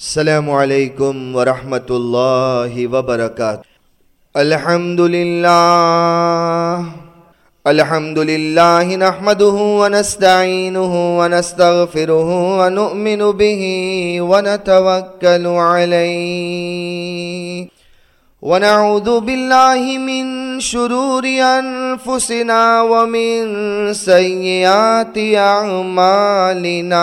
السلام علیکم ورحمۃ اللہ وبرکاتہ۔ الحمد للہ الحمد للہ نحمده ونستعینه ونستغفره ونؤمن به ونتوکل علیه ونعوذ بالله من شرور أنفسنا ومن سيئات أعمالنا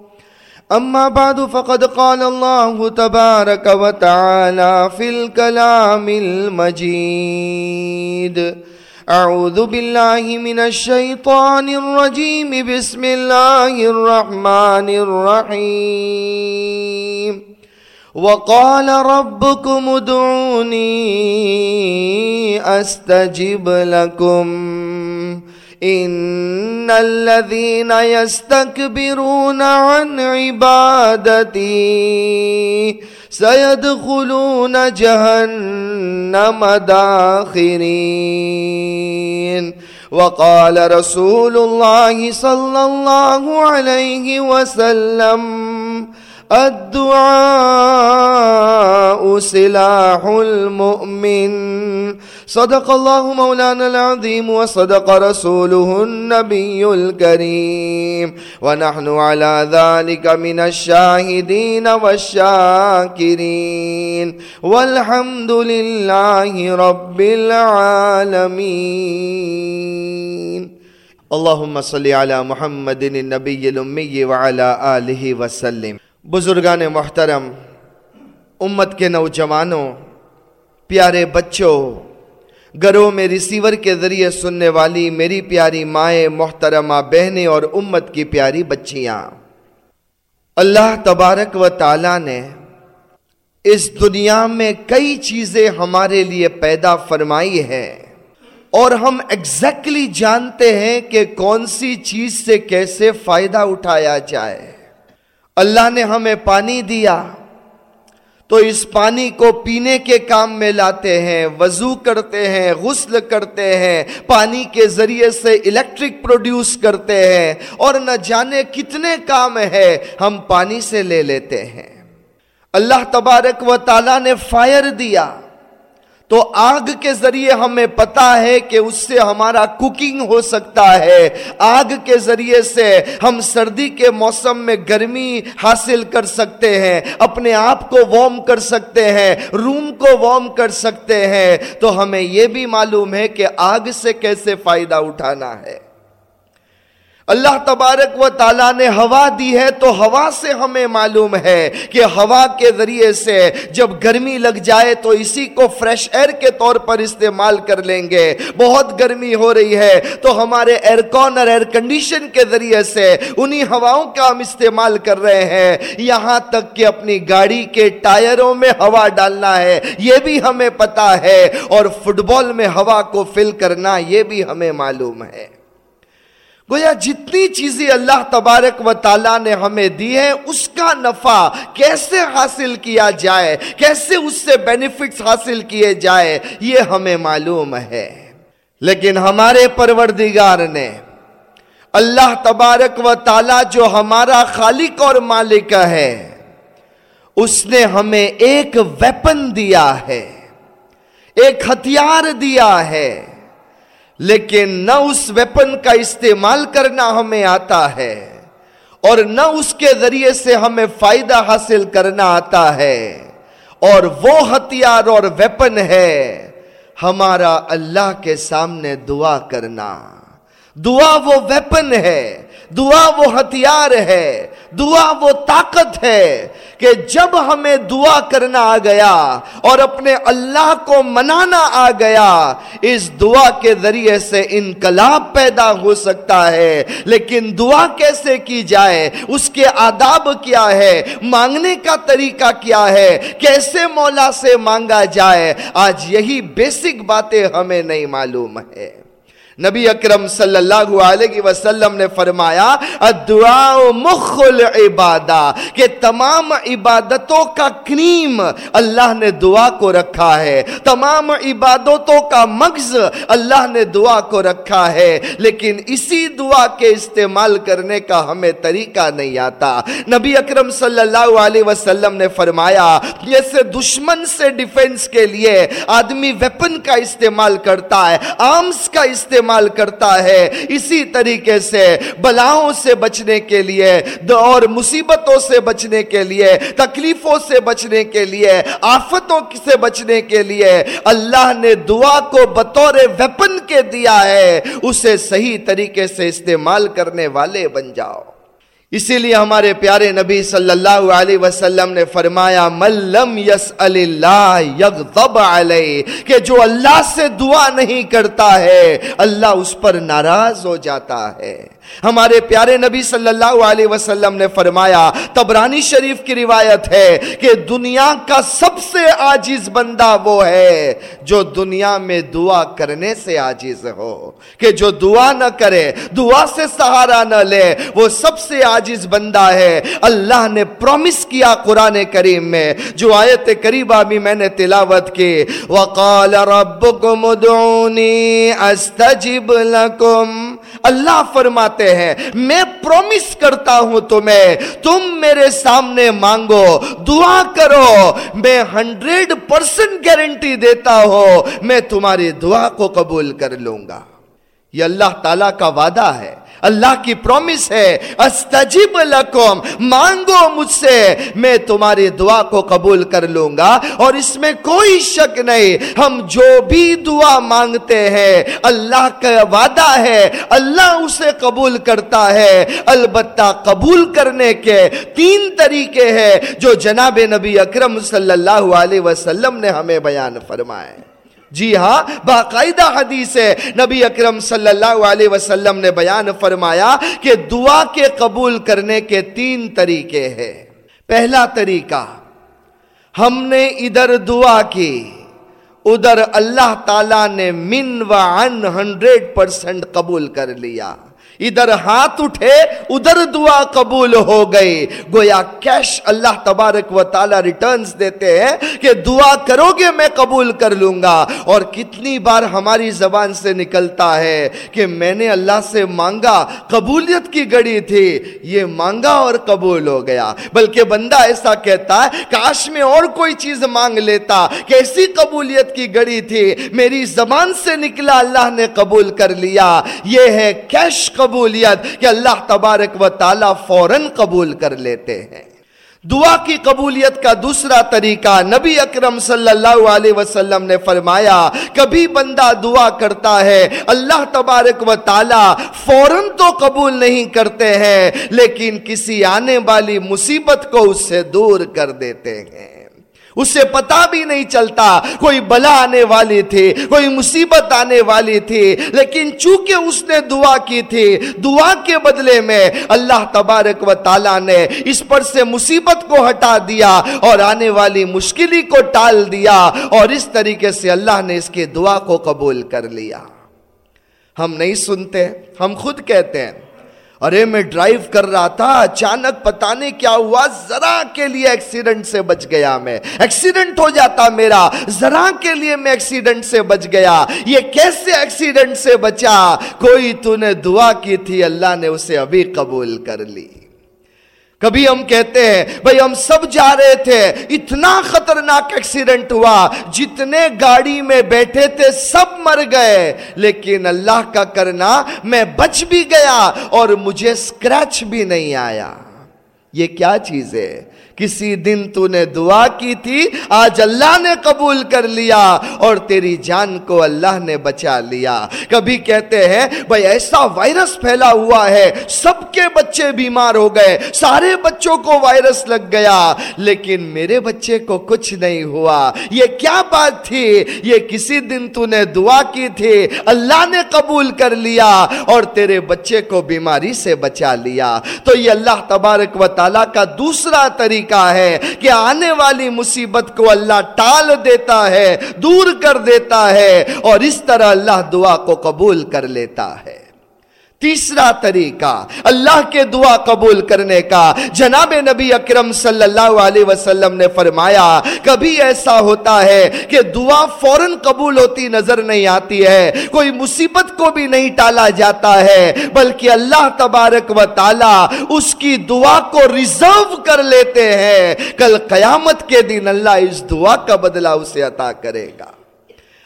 أما بعد فقد قال الله تبارك وتعالى في الكلام المجيد. أعوذ بالله من الشيطان الرجيم. بسم الله الرحمن الرحيم. وقال ربكم ادعوني أستجب لكم. إن الذين يستكبرون عن عبادتي سيدخلون جهنم داخرين. وقال رسول الله صلى الله عليه وسلم الدعاء سلاح المؤمن. صدق الله مولانا العظيم وصدق رسوله النبي الكريم ونحن على ذلك من الشاهدين والشاكرين والحمد لله رب العالمين اللهم صل على محمد النبي الأمي وعلى آله وسلم بزرگان محترم، امت کے نوجوانوں، پیارے بچوں گھروں میں ریسیور کے ذریعے سننے والی میری پیاری مائیں، محترمہ بہنیں اور امت کی پیاری بچیاں۔ اللہ تبارک و تعالی نے اس دنیا میں کئی چیزیں ہمارے لیے پیدا فرمائی ہے اور ہم ایگزیکٹلی جانتے ہیں کہ کون سی چیز سے کیسے فائدہ اٹھایا جائے۔ اللہ نے ہمیں پانی دیا۔ تو اس پانی کو پینے کے کام میں لاتے ہیں، وضو کرتے ہیں، غسل کرتے ہیں، پانی کے ذریعے سے الیکٹرک پروڈیوس کرتے ہیں۔ اور نہ جانے کتنے کام ہے ہم پانی سے لے لیتے ہیں۔ اللہ تبارک و تعالیٰ نے فائر دیا۔ تو آگ کے ذریعے ہمیں پتا ہے کہ اس سے ہمارا کوکنگ ہو سکتا ہے۔ آگ کے ذریعے سے ہم سردی کے موسم میں گرمی حاصل کر سکتے ہیں، اپنے آپ کو وارم کر سکتے ہیں روم کو وارم کر سکتے ہیں۔ تو ہمیں یہ بھی معلوم ہے کہ آگ سے کیسے فائدہ اٹھانا ہے۔ اللہ تبارک و تعالیٰ نے ہوا دی ہے تو ہوا سے ہمیں معلوم ہے کہ ہوا کے ذریعے سے جب گرمی لگ جائے تو اسی کو فریش ایئر کے طور پر استعمال کر لیں گے۔ بہت گرمی ہو رہی ہے تو ہمارے ایئر کون اور ایئر کنڈیشن کے ذریعے سے انہی ہواؤں کا ہم استعمال کر رہے ہیں۔ یہاں تک کہ اپنی گاڑی کے ٹائروں میں ہوا ڈالنا ہے، یہ بھی ہمیں پتا ہے اور فٹ بال میں ہوا کو فل کرنا، یہ بھی ہمیں معلوم ہے۔ گویا جتنی چیزیں اللہ تبارک و تعالیٰ نے ہمیں دی ہیں، اس کا نفع کیسے حاصل کیا جائے؟ کیسے اس سے بینیفٹس حاصل کیے جائے؟ یہ ہمیں معلوم ہے۔ لیکن ہمارے پروردگار نے اللہ تبارک و تعالیٰ جو ہمارا خالق اور مالک ہے، اس نے ہمیں ایک ویپن دیا ہے، ایک ہتھیار دیا ہے۔ لیکن نہ اس ویپن کا استعمال کرنا ہمیں آتا ہے اور نہ اس کے ذریعے سے ہمیں فائدہ حاصل کرنا آتا ہے اور وہ ہتھیار اور ویپن ہے ہمارا اللہ کے سامنے دعا کرنا۔ دعا وہ ویپن ہے، دعا وہ ہتھیار ہے، دعا وہ طاقت ہے کہ جب ہمیں دعا کرنا آ گیا اور اپنے اللہ کو منانا آ گیا، اس دعا کے ذریعے سے انقلاب پیدا ہو سکتا ہے۔ لیکن دعا کیسے کی جائے؟ اس کے آداب کیا ہے؟ مانگنے کا طریقہ کیا ہے؟ کیسے مولا سے مانگا جائے؟ آج یہی بیسک باتیں ہمیں نہیں معلوم ہے نبی اکرم صلی اللہ علیہ وسلم نے فرمایا مخ العبادہ، کہ تمام عبادتوں کا کریم اللہ نے دعا کو رکھا ہے۔ تمام عبادتوں کا مغز اللہ نے دعا کو رکھا ہے۔ لیکن اسی دعا کے استعمال کرنے کا ہمیں طریقہ نہیں آتا۔ نبی اکرم صلی اللہ علیہ وسلم نے فرمایا جیسے دشمن سے ڈیفنس کے لیے آدمی ویپن کا استعمال کرتا ہے آرمز کا استعمال استعمال کرتا ہے۔ اسی طریقے سے بلاؤں سے بچنے کے لیے، اور مصیبتوں سے بچنے کے لیے، تکلیفوں سے بچنے کے لیے، آفتوں سے بچنے کے لیے اللہ نے دعا کو بطور ویپن کے دیا ہے۔ اسے صحیح طریقے سے استعمال کرنے والے بن جاؤ۔ اسی لیے ہمارے پیارے نبی صلی اللہ علیہ وسلم نے فرمایا ملم یس اللہ یغضب علیہ، کہ جو اللہ سے دعا نہیں کرتا ہے، اللہ اس پر ناراض ہو جاتا ہے۔ ہمارے پیارے نبی صلی اللہ علیہ وسلم نے فرمایا، تبرانی شریف کی روایت ہے کہ دنیا کا سب سے آجز بندہ وہ ہے جو دنیا میں دعا کرنے سے آجز ہو۔ کہ جو دعا نہ کرے، دعا سے سہارا نہ لے، وہ سب سے آجز بندہ ہے۔ اللہ نے پرومس کیا قرآن کریم میں، جو آیت قریبہ بھی میں نے تلاوت کی۔ وقال ربکم ادعونی استجب لکم اللہ فرماتے ہیں، میں پرومس کرتا ہوں تمہیں، تم میرے سامنے مانگو، دعا کرو، میں ہنڈریڈ پرسنٹ گارنٹی دیتا ہوں، میں تمہاری دعا کو قبول کر لوں گا۔ یہ اللہ تعالیٰ کا وعدہ ہے۔ اللہ کی پرومس ہے استجب لکم، مانگو مجھ سے، میں تمہاری دعا کو قبول کر لوں گا، اور اس میں کوئی شک نہیں، ہم جو بھی دعا مانگتے ہیں، اللہ کا وعدہ ہے، اللہ اسے قبول کرتا ہے۔ البتہ قبول کرنے کے تین طریقے ہیں جو جناب نبی اکرم صلی اللہ علیہ وسلم نے ہمیں بیان فرمائے۔ جی ہاں باقاعدہ حدیث ہے۔ نبی اکرم صلی اللہ علیہ وسلم نے بیان فرمایا کہ دعا کے قبول کرنے کے تین طریقے ہیں۔ پہلا طریقہ، ہم نے ادھر دعا کی، ادھر اللہ تعالی نے من و ان ہنڈریڈ پرسنٹ قبول کر لیا۔ ادھر ہاتھ اٹھے، ادھر دعا قبول ہو گئی۔ گویا کیش اللہ تبارک و تعالی ریٹرنز دیتے ہیں کہ دعا کرو گے میں قبول کر لوں گا۔ اور کتنی بار ہماری زبان سے نکلتا ہے کہ میں نے اللہ سے مانگا، قبولیت کی گڑی تھی، یہ مانگا اور قبول ہو گیا۔ بلکہ بندہ ایسا کہتا ہے، کاش میں اور کوئی چیز مانگ لیتا، کیسی قبولیت کی گڑی تھی؟ میری زبان سے نکلا، اللہ نے قبول کر لیا۔ یہ ہے کیش قبول قبولیت کہ اللہ تبارک و تعالی فوراً قبول کر لیتے ہیں۔ دعا کی قبولیت کا دوسرا طریقہ نبی اکرم صلی اللہ علیہ وسلم نے فرمایا، کبھی بندہ دعا کرتا ہے، اللہ تبارک و تعالی فوراً تو قبول نہیں کرتے ہیں، لیکن کسی آنے والی مصیبت کو اس سے دور کر دیتے ہیں۔ اسے پتا بھی نہیں چلتا کوئی بلا آنے والی تھی کوئی مصیبت آنے والی تھی لیکن چونکہ اس نے دعا کی تھی، دعا کے بدلے میں اللہ تبارک و تعالیٰ نے اس پر سے مصیبت کو ہٹا دیا اور آنے والی مشکلی کو ٹال دیا اور اس طریقے سے اللہ نے اس کی دعا کو قبول کر لیا۔ ہم نہیں سنتے، ہم خود کہتے ہیں۔ ارے میں ڈرائیو کر رہا تھا، اچانک پتا نہیں کیا ہوا، ذرا کے لیے ایکسیڈنٹ سے بچ گیا میں۔ ایکسیڈنٹ ہو جاتا میرا، ذرا کے لیے میں ایکسیڈنٹ سے بچ گیا۔ یہ کیسے ایکسیڈنٹ سے بچا؟ کوئی تو نے دعا کی تھی، اللہ نے اسے ابھی قبول کر لی۔ کبھی ہم کہتے ہیں، بھائی ہم سب جا رہے تھے، اتنا خطرناک ایکسیڈنٹ ہوا، جتنے گاڑی میں بیٹھے تھے سب مر گئے، لیکن اللہ کا کرنا میں بچ بھی گیا اور مجھے سکریچ بھی نہیں آیا۔ یہ کیا چیز ہے؟ کسی دن تو نے دعا کی تھی، آج اللہ نے قبول کر لیا اور تیری جان کو اللہ نے بچا لیا۔ کبھی کہتے ہیں، بھائی ایسا وائرس پھیلا ہوا ہے، سب کے بچے بیمار ہو گئے، سارے بچوں کو وائرس لگ گیا، لیکن میرے بچے کو کچھ نہیں ہوا۔ یہ کیا بات تھی؟ یہ کسی دن تو نے دعا کی تھی، اللہ نے قبول کر لیا اور تیرے بچے کو بیماری سے بچا لیا۔ تو یہ اللہ تبارک و تعالیٰ کا دوسرا طریقہ ہے کہ آنے والی مصیبت کو اللہ ٹال دیتا ہے، دور کر دیتا ہے اور اس طرح اللہ دعا کو قبول کر لیتا ہے۔ تیسرا طریقہ، اللہ کے دعا قبول کرنے کا۔ جناب نبی اکرم صلی اللہ علیہ وسلم نے فرمایا، کبھی ایسا ہوتا ہے کہ دعا فوراً قبول ہوتی نظر نہیں آتی ہے، کوئی مصیبت کو بھی نہیں ٹالا جاتا ہے، بلکہ اللہ تبارک و تعالی اس کی دعا کو ریزرو کر لیتے ہیں۔ کل قیامت کے دن اللہ اس دعا کا بدلہ اسے عطا کرے گا۔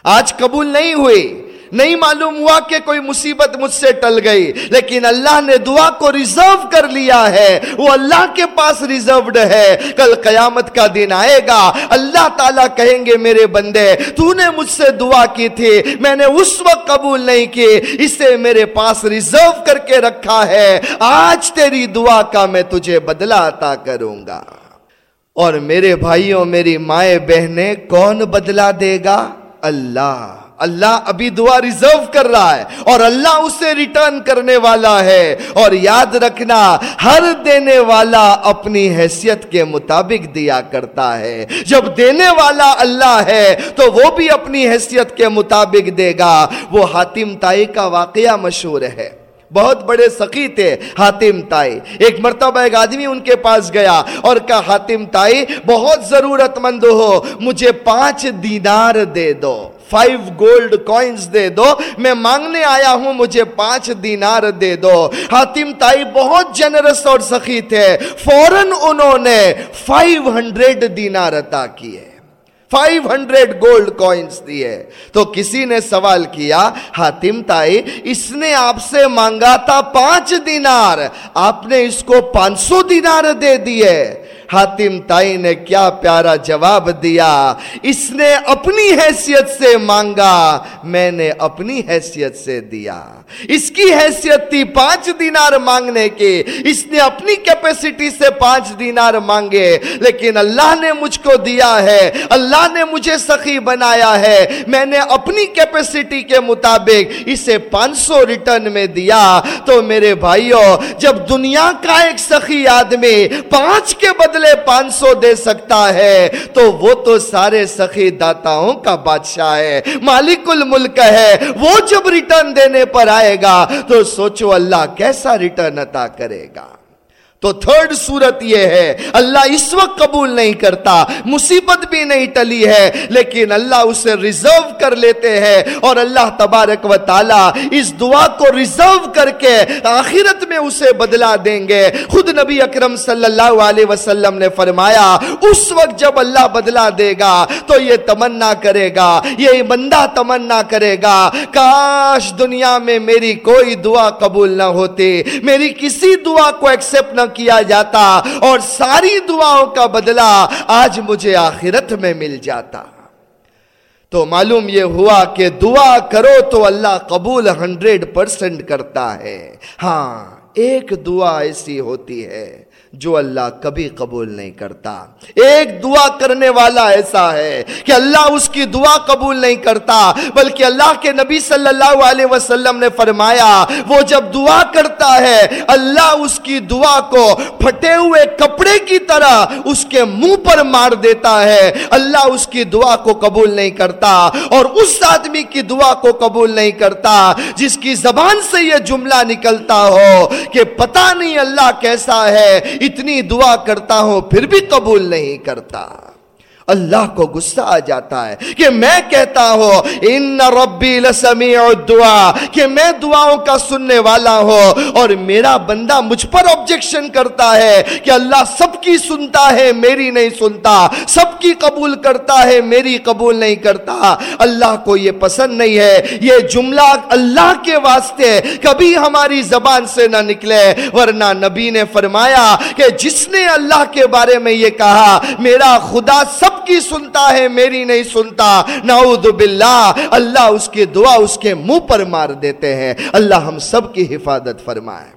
آج قبول نہیں ہوئی۔ نہیں معلوم ہوا کہ کوئی مصیبت مجھ سے ٹل گئی، لیکن اللہ نے دعا کو ریزرو کر لیا ہے۔ وہ اللہ کے پاس ریزروڈ ہے۔ کل قیامت کا دن آئے گا۔ اللہ تعالیٰ کہیں گے، میرے بندے، تو نے مجھ سے دعا کی تھی، میں نے اس وقت قبول نہیں کی، اسے میرے پاس ریزرو کر کے رکھا ہے۔ آج تیری دعا کا میں تجھے بدلا عطا کروں گا۔ اور میرے بھائیوں، میری مائیں بہنیں کون بدلا دے گا؟ اللہ۔ اللہ ابھی دعا ریزرو کر رہا ہے اور اللہ اسے ریٹرن کرنے والا ہے اور یاد رکھنا، ہر دینے والا اپنی حیثیت کے مطابق دیا کرتا ہے۔ جب دینے والا اللہ ہے، تو وہ بھی اپنی حیثیت کے مطابق دے گا۔ وہ حاتم تائی کا واقعہ مشہور ہے۔ بہت بڑے سخی تھے، حاتم تائی۔ ایک مرتبہ ایک آدمی ان کے پاس گیا اور کہا، حاتم تائی، بہت ضرورت مند ہو، مجھے پانچ دینار دے دو فائیو گولڈ کوئنز دے دو، میں مانگنے آیا ہوں، مجھے پانچ دینار دے دو۔ حاتم تائی بہت جنرس اور سخی تھے، فوراً انہوں نے فائیو ہنڈریڈ دینار عطا کیے۔ فائیو ہنڈریڈ گولڈ کوئنس دیے تو کسی نے سوال کیا، حاتم تائی، اس نے آپ سے مانگا تھا پانچ دینار، آپ نے اس کو پانچ سو دینار دے دیے. حاتم تائی نے کیا پیارا جواب دیا؟ اس نے اپنی حیثیت سے مانگا، میں نے اپنی حیثیت سے دیا۔ اس کی حیثیت تھی پانچ دینار مانگنے کی۔ اس نے اپنی کیپیسٹی سے پانچ دینار مانگے، لیکن اللہ نے مجھ کو دیا ہے۔ اللہ نے مجھے سخی بنایا ہے۔ میں نے اپنی کیپیسٹی کے مطابق اسے پانچ سو ریٹرن میں دیا۔ تو میرے بھائیوں جب دنیا کا ایک سخی آدمی پانچ کے بدلے پانچ سو دے سکتا ہے، تو وہ تو سارے سخی داتاؤں کا بادشاہ ہے۔ مالک الملک ہے، وہ جب ریٹرن دینے پر آئے گا، تو سوچو اللہ کیسا ریٹرن عطا کرے گا۔ تو تھرڈ صورت یہ ہے، اللہ اس وقت قبول نہیں کرتا، مصیبت بھی نہیں ٹلی ہے، لیکن اللہ اسے ریزرو کر لیتے ہیں اور اللہ تبارک و تعالی اس دعا کو ریزرو کر کے آخرت میں اسے بدلا دیں گے۔ خود نبی اکرم صلی اللہ علیہ وسلم نے فرمایا، اس وقت جب اللہ بدلا دے گا تو یہ تمنا کرے گا یہ بندہ تمنا کرے گا۔ کاش دنیا میں میری کوئی دعا قبول نہ ہوتی، میری کسی دعا کو ایکسپٹ نہ کیا جاتا اور ساری دعاؤں کا بدلہ آج مجھے آخرت میں مل جاتا۔ تو معلوم یہ ہوا کہ دعا کرو تو اللہ قبول ہنڈریڈ پرسنٹ کرتا ہے۔ ہاں ایک دعا ایسی ہوتی ہے۔ جو اللہ کبھی قبول نہیں کرتا۔ ایک دعا کرنے والا ایسا ہے کہ اللہ اس کی دعا قبول نہیں کرتا، بلکہ اللہ کے نبی صلی اللہ علیہ وسلم نے فرمایا، وہ جب دعا کرتا ہے، اللہ اس کی دعا کو پھٹے ہوئے کپڑے کی طرح اس کے منہ پر مار دیتا ہے۔ اللہ اس کی دعا کو قبول نہیں کرتا اور اس آدمی کی دعا کو قبول نہیں کرتا جس کی زبان سے یہ جملہ نکلتا ہو کہ پتہ نہیں اللہ کیسا ہے۔ اتنی دعا کرتا ہوں پھر بھی قبول نہیں کرتا۔ اللہ کو غصہ آ جاتا ہے کہ میں کہتا ہوں، ان ربی لسمیع الدعا کہ میں دعاؤں کا سننے والا ہوں۔ اور میرا بندہ مجھ پر آبجیکشن کرتا ہے کہ اللہ سب کی سنتا ہے، میری نہیں سنتا۔ سب کی قبول کرتا ہے، میری قبول نہیں کرتا۔ اللہ کو یہ پسند نہیں ہے۔ یہ جملہ اللہ کے واسطے کبھی ہماری زبان سے نہ نکلے۔ ورنہ نبی نے فرمایا کہ جس نے اللہ کے بارے میں یہ کہا، میرا خدا سب کی سنتا ہے، میری نہیں سنتا۔ نعوذ باللہ۔ اللہ اس کی دعا اس کے منہ پر مار دیتے ہیں۔ اللہ ہم سب کی حفاظت فرمائے۔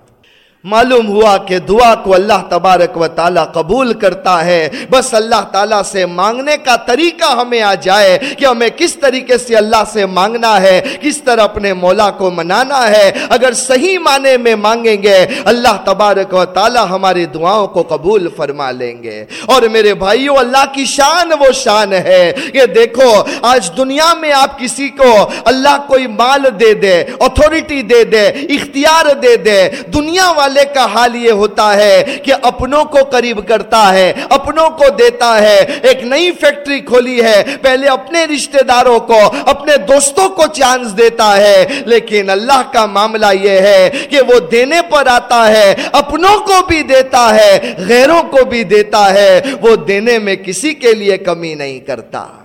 معلوم ہوا کہ دعا کو اللہ تبارک و تعالیٰ قبول کرتا ہے۔ بس اللہ تعالیٰ سے مانگنے کا طریقہ ہمیں آ جائے کہ ہمیں کس طریقے سے اللہ سے مانگنا ہے، کس طرح اپنے مولا کو منانا ہے۔ اگر صحیح معنی میں مانگیں گے، اللہ تبارک و تعالیٰ ہماری دعاؤں کو قبول فرما لیں گے۔ اور میرے بھائیوں اللہ کی شان وہ شان ہے کہ دیکھو، آج دنیا میں آپ کسی کو اللہ کوئی مال دے دے اتھارٹی دے دے، اختیار دے دے، دنیا والے والے کا حال یہ ہوتا ہے کہ اپنوں کو قریب کرتا ہے، اپنوں کو دیتا ہے۔ ایک نئی فیکٹری کھولی ہے، پہلے اپنے رشتہ داروں کو، اپنے دوستوں کو چانس دیتا ہے۔ لیکن اللہ کا معاملہ یہ ہے کہ وہ دینے پر آتا ہے، اپنوں کو بھی دیتا ہے، غیروں کو بھی دیتا ہے۔ وہ دینے میں کسی کے لیے کمی نہیں کرتا۔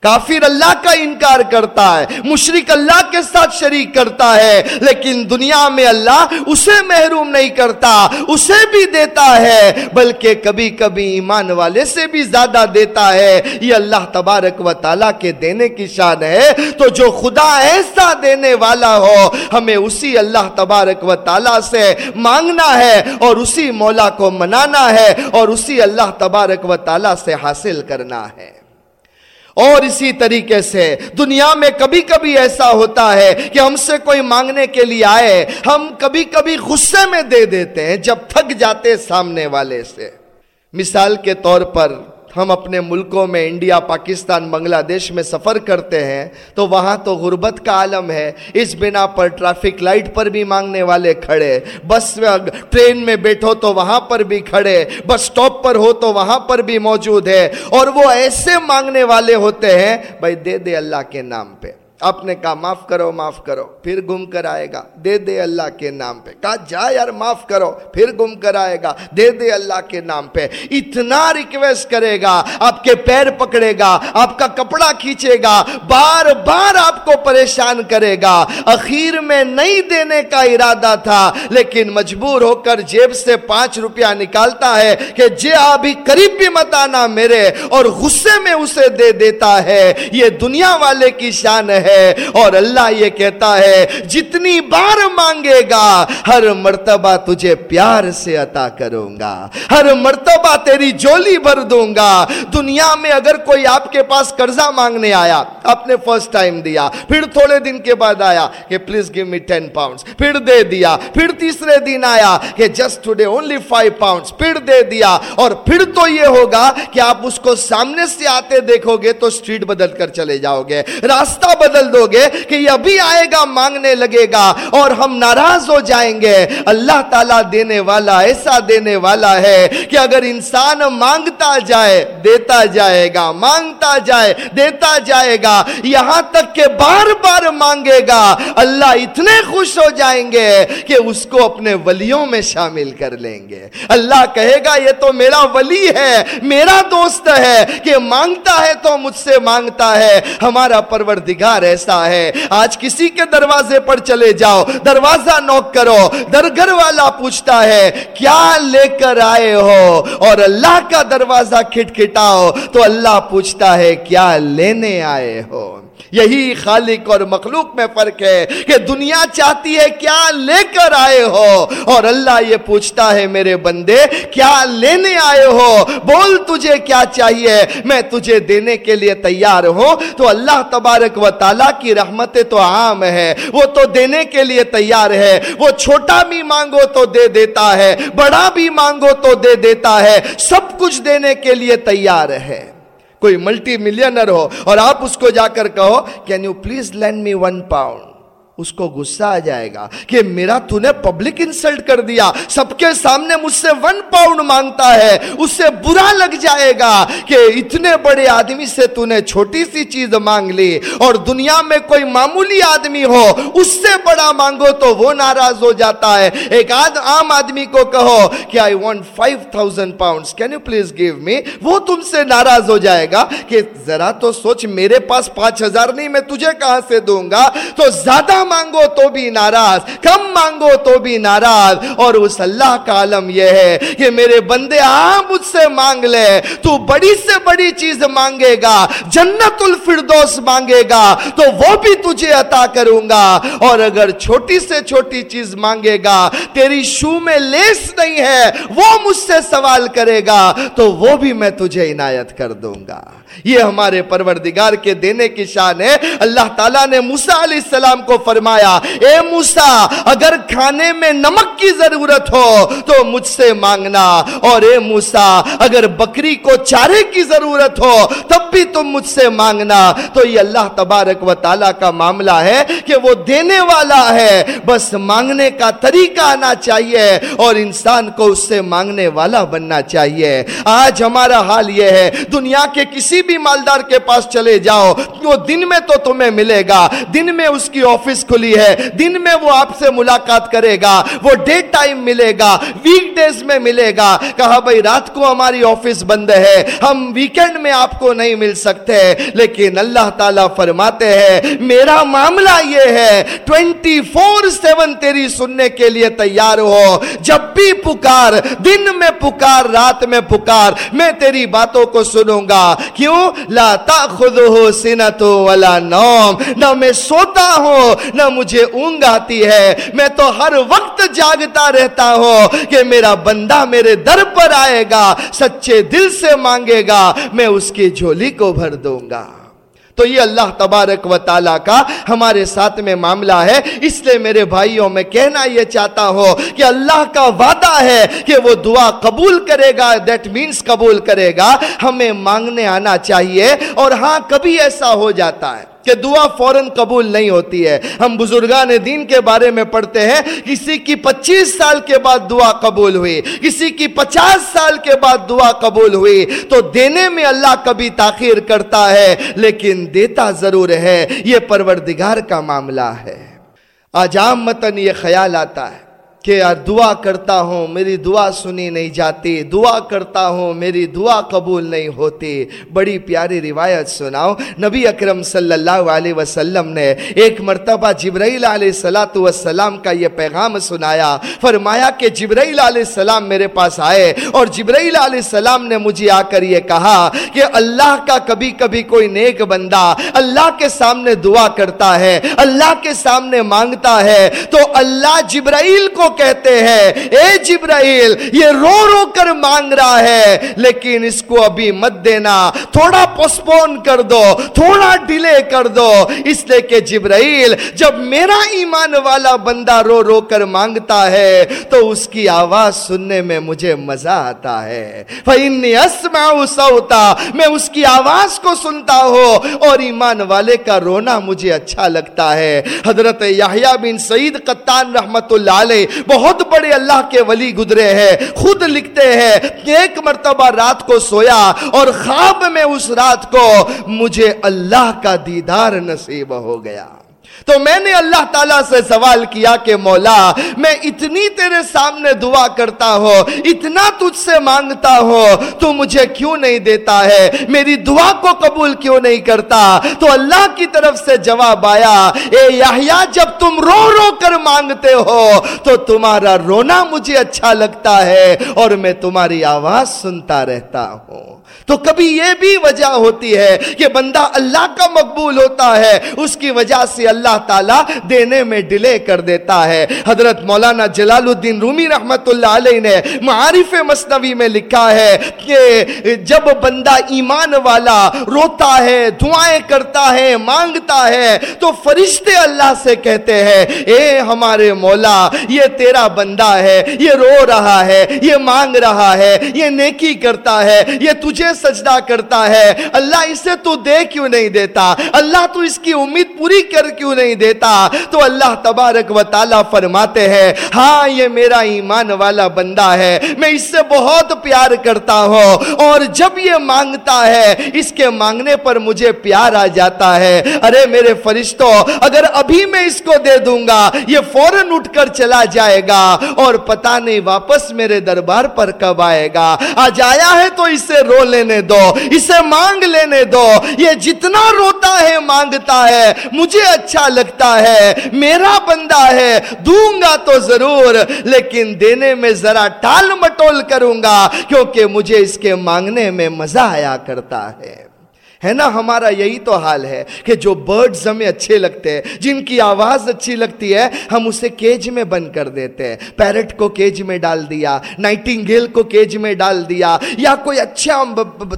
کافر اللہ کا انکار کرتا ہے مشرق اللہ کے ساتھ شریک کرتا ہے، لیکن دنیا میں اللہ اسے محروم نہیں کرتا، اسے بھی دیتا ہے، بلکہ کبھی کبھی ایمان والے سے بھی زیادہ دیتا ہے۔ یہ اللہ تبارک و تعالیٰ کے دینے کی شان ہے۔ تو جو خدا ایسا دینے والا ہو، ہمیں اسی اللہ تبارک و تعالیٰ سے مانگنا ہے اور اسی مولا کو منانا ہے اور اسی اللہ تبارک و تعالیٰ سے حاصل کرنا ہے۔ اور اسی طریقے سے دنیا میں کبھی کبھی ایسا ہوتا ہے کہ ہم سے کوئی مانگنے کے لیے آئے، ہم کبھی کبھی غصے میں دے دیتے ہیں جب تھک جاتے سامنے والے سے۔ مثال کے طور پر ہم اپنے ملکوں میں انڈیا، پاکستان، بنگلہ دیش میں سفر کرتے ہیں، تو وہاں تو غربت کا عالم ہے۔ اس بنا پر ٹرافک لائٹ پر بھی مانگنے والے کھڑے۔ بس ٹرین میں بیٹھو تو وہاں پر بھی کھڑے۔ بس سٹاپ پر ہو تو وہاں پر بھی موجود ہے۔ اور وہ ایسے مانگنے والے ہوتے ہیں، بھائی دے دے اللہ کے نام پہ۔ آپ نے کہا معاف کرو معاف کرو، پھر گم کر آئے گا۔ دے دے اللہ کے نام پہ۔ کہا، جا یار، معاف کرو، پھر گم کر آئے گا۔ دے دے اللہ کے نام پہ۔ اتنا ریکویسٹ کرے گا، آپ کے پیر پکڑے گا، آپ کا کپڑا کھینچے گا۔ بار بار آپ کو پریشان کرے گا۔ اخیر میں نہیں دینے کا ارادہ تھا، لیکن مجبور ہو کر جیب سے پانچ روپیہ نکالتا ہے کہ جے ابھی قریب بھی مت آنا میرے، اور غصے میں اسے دے دیتا ہے۔ یہ دنیا والے کی شان ہے۔ ہے اور اللہ یہ کہتا ہے، جتنی بار مانگے گا، ہر مرتبہ تجھے پیار سے عطا کروں گا۔ ہر مرتبہ تیری جولی بھر دوں گا۔ دنیا میں اگر کوئی آپ کے پاس قرضہ مانگنے آیا، آپ نے فرسٹ ٹائم دیا، پھر تھوڑے دن کے بعد آیا کہ please give me ten pounds پھر دے دیا، پھر تیسرے دن آیا کہ just today only five pounds پھر دے دیا۔ اور پھر تو یہ ہوگا کہ آپ اس کو سامنے سے آتے دیکھو گے تو سٹریٹ بدل کر چلے جاؤ گے۔ راستہ بدل بدل دو گے کہ یہ ابھی آئے گا، مانگنے لگے گا اور ہم ناراض ہو جائیں گے۔ اللہ تعالیٰ دینے والا ایسا دینے والا ہے کہ اگر انسان مانگتا جائے، دیتا جائے گا، مانگتا جائے، دیتا جائے گا، یہاں تک کہ بار بار مانگے گا۔ اللہ اتنے خوش ہو جائیں گے کہ اس کو اپنے ولیوں میں شامل کر لیں گے۔ اللہ کہے گا، یہ تو میرا ولی ہے، میرا دوست ہے کہ مانگتا ہے تو مجھ سے مانگتا ہے۔ ہمارا پروردگار ایسا ہے۔ آج کسی کے دروازے پر چلے جاؤ، دروازہ نوک کرو۔ درگر والا پوچھتا ہے، کیا لے کر آئے ہو؟ اور اللہ کا دروازہ کھٹ کھٹاؤ تو اللہ پوچھتا ہے، کیا لینے آئے ہو؟ یہی خالق اور مخلوق میں فرق ہے کہ دنیا چاہتی ہے کیا لے کر آئے ہو اور اللہ یہ پوچھتا ہے میرے بندے، کیا لینے آئے ہو؟ بول تجھے کیا چاہیے؟ میں تجھے دینے کے لیے تیار ہوں۔ تو اللہ تبارک و تعالیٰ کی رحمت تو عام ہے وہ تو دینے کے لیے تیار ہے۔ وہ چھوٹا بھی مانگو تو دے دیتا ہے۔ بڑا بھی مانگو تو دے دیتا ہے۔ سب کچھ دینے کے لیے تیار ہے۔ کوئی ملٹی ملینر ہو اور آپ اس کو جا کر کہو can you please lend me one pound اس کو غصہ آ جائے گا کہ میرا تو نے پبلک انسلٹ کر دیا۔ سب کے سامنے مجھ سے ون پاؤنڈ مانگتا ہے۔ اس سے برا لگ جائے گا کہ اتنے بڑے آدمی سے تو نے چھوٹی سی چیز مانگ لی۔ اور دنیا میں کوئی معمولی آدمی ہو، اس سے بڑا مانگو تو وہ ناراض ہو جاتا ہے۔ ایک آد، عام آدمی کو کہو کہ I want five thousand pound can you please give me وہ تم سے ناراض ہو جائے گا کہ ذرا تو سوچ، میرے پاس پانچ ہزار نہیں، میں تجھے کہاں سے دوں گا؟ تو زیادہ مانگو تو بھی ناراض، کم مانگو تو بھی ناراض۔ اور اس اللہ کا عالم یہ ہے کہ میرے بندے ہاں مجھ سے مانگ لے، تو بڑی سے بڑی چیز مانگے گا، جنت الفردوس مانگے گا، تو وہ بھی تجھے عطا کروں گا۔ اور اگر چھوٹی سے چھوٹی چیز مانگے گا، تیری شو میں لیس نہیں ہے، وہ مجھ سے سوال کرے گا، تو وہ بھی میں تجھے عنایت کر دوں گا۔ یہ ہمارے پروردگار کے دینے کی شان ہے۔ اللہ تعالیٰ نے موسیٰ علیہ السلام کو فرمایا فرمایا، اے موسیٰ، اگر کھانے میں نمک کی ضرورت ہو تو مجھ سے مانگنا اور اے موسیٰ، اگر بکری کو چارے کی ضرورت ہو تب بھی تم مجھ سے مانگنا. تو یہ اللہ تبارک و تعالیٰ کا معاملہ ہے کہ وہ دینے والا ہے، بس مانگنے کا طریقہ آنا چاہیے اور انسان کو اس سے مانگنے والا بننا چاہیے۔ آج ہمارا حال یہ ہے، دنیا کے کسی بھی مالدار کے پاس چلے جاؤ، وہ دن میں تو تمہیں ملے گا، دن میں اس کی آفس کھلی ہے۔ دن میں وہ آپ سے ملاقات کرے گا، وہ ڈے ٹائم ملے گا ویک ڈیز میں ملے گا۔ کہا بھائی، رات کو ہماری آفس بند ہے، ہم ویکینڈ میں آپ کو نہیں مل سکتے۔ لیکن اللہ تعالیٰ فرماتے ہیں، میرا معاملہ یہ ہے ٹوینٹی فور سیون تیری سننے کے لیے تیار ہو۔ جب بھی پکار، دن میں پکار، رات میں پکار، میں تیری باتوں کو سنوں گا۔ کیوں؟ لا تاخذہ سنت ولا نوم۔ نہ میں سوتا ہوں نہ مجھے اونگ آتی ہے۔ میں تو ہر وقت جاگتا رہتا ہوں کہ میرا بندہ میرے در پر آئے گا، سچے دل سے مانگے گا، میں اس کی جھولی کو بھر دوں گا۔ تو یہ اللہ تبارک و تعالیٰ کا ہمارے ساتھ میں معاملہ ہے۔ اس لیے میرے بھائیوں، میں کہنا یہ چاہتا ہوں کہ اللہ کا وعدہ ہے کہ وہ دعا قبول کرے گا۔ دیٹ مینس قبول کرے گا۔ ہمیں مانگنے آنا چاہیے اور ہاں کبھی ایسا ہو جاتا ہے۔ کہ دعا فوراً قبول نہیں ہوتی ہے۔ ہم بزرگان دین کے بارے میں پڑھتے ہیں، کسی کی پچیس سال کے بعد دعا قبول ہوئی، کسی کی پچاس سال کے بعد دعا قبول ہوئی، تو دینے میں اللہ کبھی تاخیر کرتا ہے، لیکن دیتا ضرور ہے۔ یہ پروردگار کا معاملہ ہے۔ آج عام متن یہ خیال آتا ہے۔ کہ یار دعا کرتا ہوں، میری دعا سنی نہیں جاتی، دعا کرتا ہوں، میری دعا قبول نہیں ہوتی۔ بڑی پیاری روایت سناؤ۔ نبی اکرم صلی اللہ علیہ وسلم نے ایک مرتبہ جبرائیل علیہ السلام کا یہ پیغام سنایا۔ فرمایا کہ جبرائیل علیہ السلام میرے پاس آئے اور جبرائیل علیہ السلام نے مجھے آ کر یہ کہا کہ اللہ کا کبھی کبھی کوئی نیک بندہ اللہ کے سامنے دعا کرتا ہے، اللہ کے سامنے مانگتا ہے۔ تو اللہ جبرائیل کو کہتے ہیں، اے جبرائیل، یہ رو رو کر مانگ رہا ہے، لیکن اس کو ابھی مت دینا، تھوڑا پوسپون کر دو، تھوڑا ڈیلے کر دو. اس لیے کہ جبرائیل جب میرا ایمان والا بندہ رو رو کر مانگتا ہے، تو اس کی آواز سننے میں مجھے مزہ آتا ہے۔ فَإِنِّي أَسْمَعُ سَوْتَا میں اس کی آواز کو سنتا ہوں، اور ایمان والے کا رونا مجھے اچھا لگتا ہے۔ حضرت یحییٰ بن سعید قطان رحمت اللہ علیہ بہت بڑے اللہ کے ولی گزرے ہیں، خود لکھتے ہیں، ایک مرتبہ رات کو سویا اور خواب میں اس رات کو مجھے اللہ کا دیدار نصیب ہو گیا۔ تو میں نے اللہ تعالیٰ سے سوال کیا کہ مولا، میں اتنی تیرے سامنے دعا کرتا ہوں، اتنا تجھ سے مانگتا ہوں، تو مجھے کیوں نہیں دیتا ہے؟ میری دعا کو قبول کیوں نہیں کرتا؟ تو اللہ کی طرف سے جواب آیا، اے یحییٰ، جب تم رو رو کر مانگتے ہو، تو تمہارا رونا مجھے اچھا لگتا ہے اور میں تمہاری آواز سنتا رہتا ہوں۔ تو کبھی یہ بھی وجہ ہوتی ہے کہ بندہ اللہ کا مقبول ہوتا ہے، اس کی وجہ سے اللہ تعالیٰ دینے میں ڈیلے کر دیتا ہے۔ حضرت مولانا جلال الدین رومی رحمت اللہ علیہ نے معارف مصنوی میں لکھا ہے کہ جب بندہ ایمان والا روتا ہے، دعائیں کرتا ہے، مانگتا ہے، تو فرشتے اللہ سے کہتے ہیں، اے ہمارے مولا، یہ تیرا بندہ ہے، یہ رو رہا ہے، یہ مانگ رہا ہے، یہ نیکی کرتا ہے، یہ تجھے سجدہ کرتا ہے۔ اللہ اسے تو دے کیوں نہیں دیتا؟ اللہ تو اس کی امید پوری کر کیوں نہیں دیتا؟ تو اللہ تبارک و تعالیٰ فرماتے ہیں ہاں یہ میرا ایمان والا بندہ ہے، میں اس سے بہت پیار کرتا ہوں۔ اور جب یہ مانگتا ہے، اس کے مانگنے پر مجھے پیار آ جاتا ہے۔ ارے میرے فرشتوں اگر ابھی میں اس کو دے دوں گا، یہ فوراً اٹھ کر چلا جائے گا اور پتا نہیں واپس میرے دربار پر کب آئے گا۔ آج آیا ہے تو اسے رو لینے دو، اسے مانگ لینے دو۔ یہ جتنا روتا ہے، مانگتا ہے۔ مجھے اچھا لگتا ہے، میرا بندہ ہے، دوں گا تو ضرور۔ لیکن دینے میں ذرا ٹال مٹول کروں گا، کیونکہ مجھے اس کے مانگنے میں مزہ آیا کرتا ہے۔ ہے نا، ہمارا یہی تو حال ہے کہ جو برڈز ہمیں اچھے لگتے ہیں، جن کی آواز اچھی لگتی ہے، ہم اسے کیج میں بند کر دیتے ہیں۔ پیرٹ کو کیج میں ڈال دیا نائٹنگیل کو کیج میں ڈال دیا، یا کوئی اچھا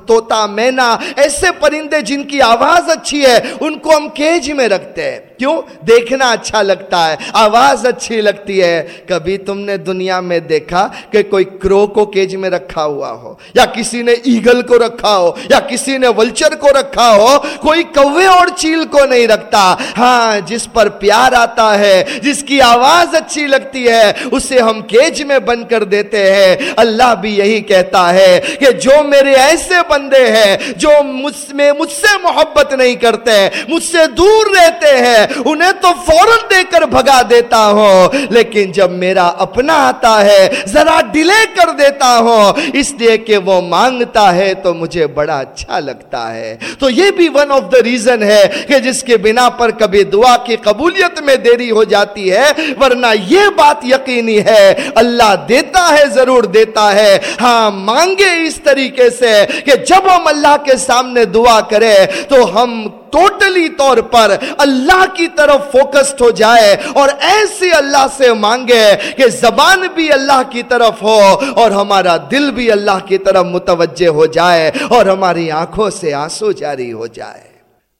توتا مینا، ایسے پرندے جن کی آواز اچھی ہے، ان کو ہم کیج میں رکھتے ہیں۔ کیوں دیکھنا اچھا لگتا ہے؟ آواز اچھی لگتی ہے۔ کبھی تم نے دنیا میں دیکھا کہ کوئی کرو کو کیج میں رکھا ہوا ہو، یا کسی نے ایگل کو رکھا ہو، یا کسی نے ولچر کو رکھا ہو، کوئی کوے اور چیل کو نہیں رکھتا۔ ہاں جس پر پیار آتا ہے، جس کی آواز اچھی لگتی ہے، اسے ہم کیج میں بند کر دیتے ہیں۔ اللہ بھی یہی کہتا ہے کہ جو میرے ایسے بندے ہیں، جو مجھ میں، مجھ سے محبت نہیں کرتے، مجھ سے دور رہتے ہیں انہیں تو فوراً دے کر بھگا دیتا ہوں۔ لیکن جب میرا اپنا آتا ہے، ذرا ڈیلے کر دیتا ہوں۔ اس لیے کہ وہ مانگتا ہے تو مجھے بڑا اچھا لگتا ہے۔ تو یہ بھی ون آف دا ریزن ہے کہ جس کے بنا پر کبھی دعا کی قبولیت میں دیری ہو جاتی ہے، ورنہ یہ بات یقینی ہے، اللہ دیتا ہے، ضرور دیتا ہے۔ ہاں مانگے اس طریقے سے کہ جب ہم اللہ کے سامنے دعا کرے تو ہم ٹوٹلی طور پر اللہ کی طرف فوکسڈ ہو جائے اور ایسے اللہ سے مانگے کہ زبان بھی اللہ کی طرف ہو اور ہمارا دل بھی اللہ کی طرف متوجہ ہو جائے اور ہماری آنکھوں سے آنسو جاری ہو جائے۔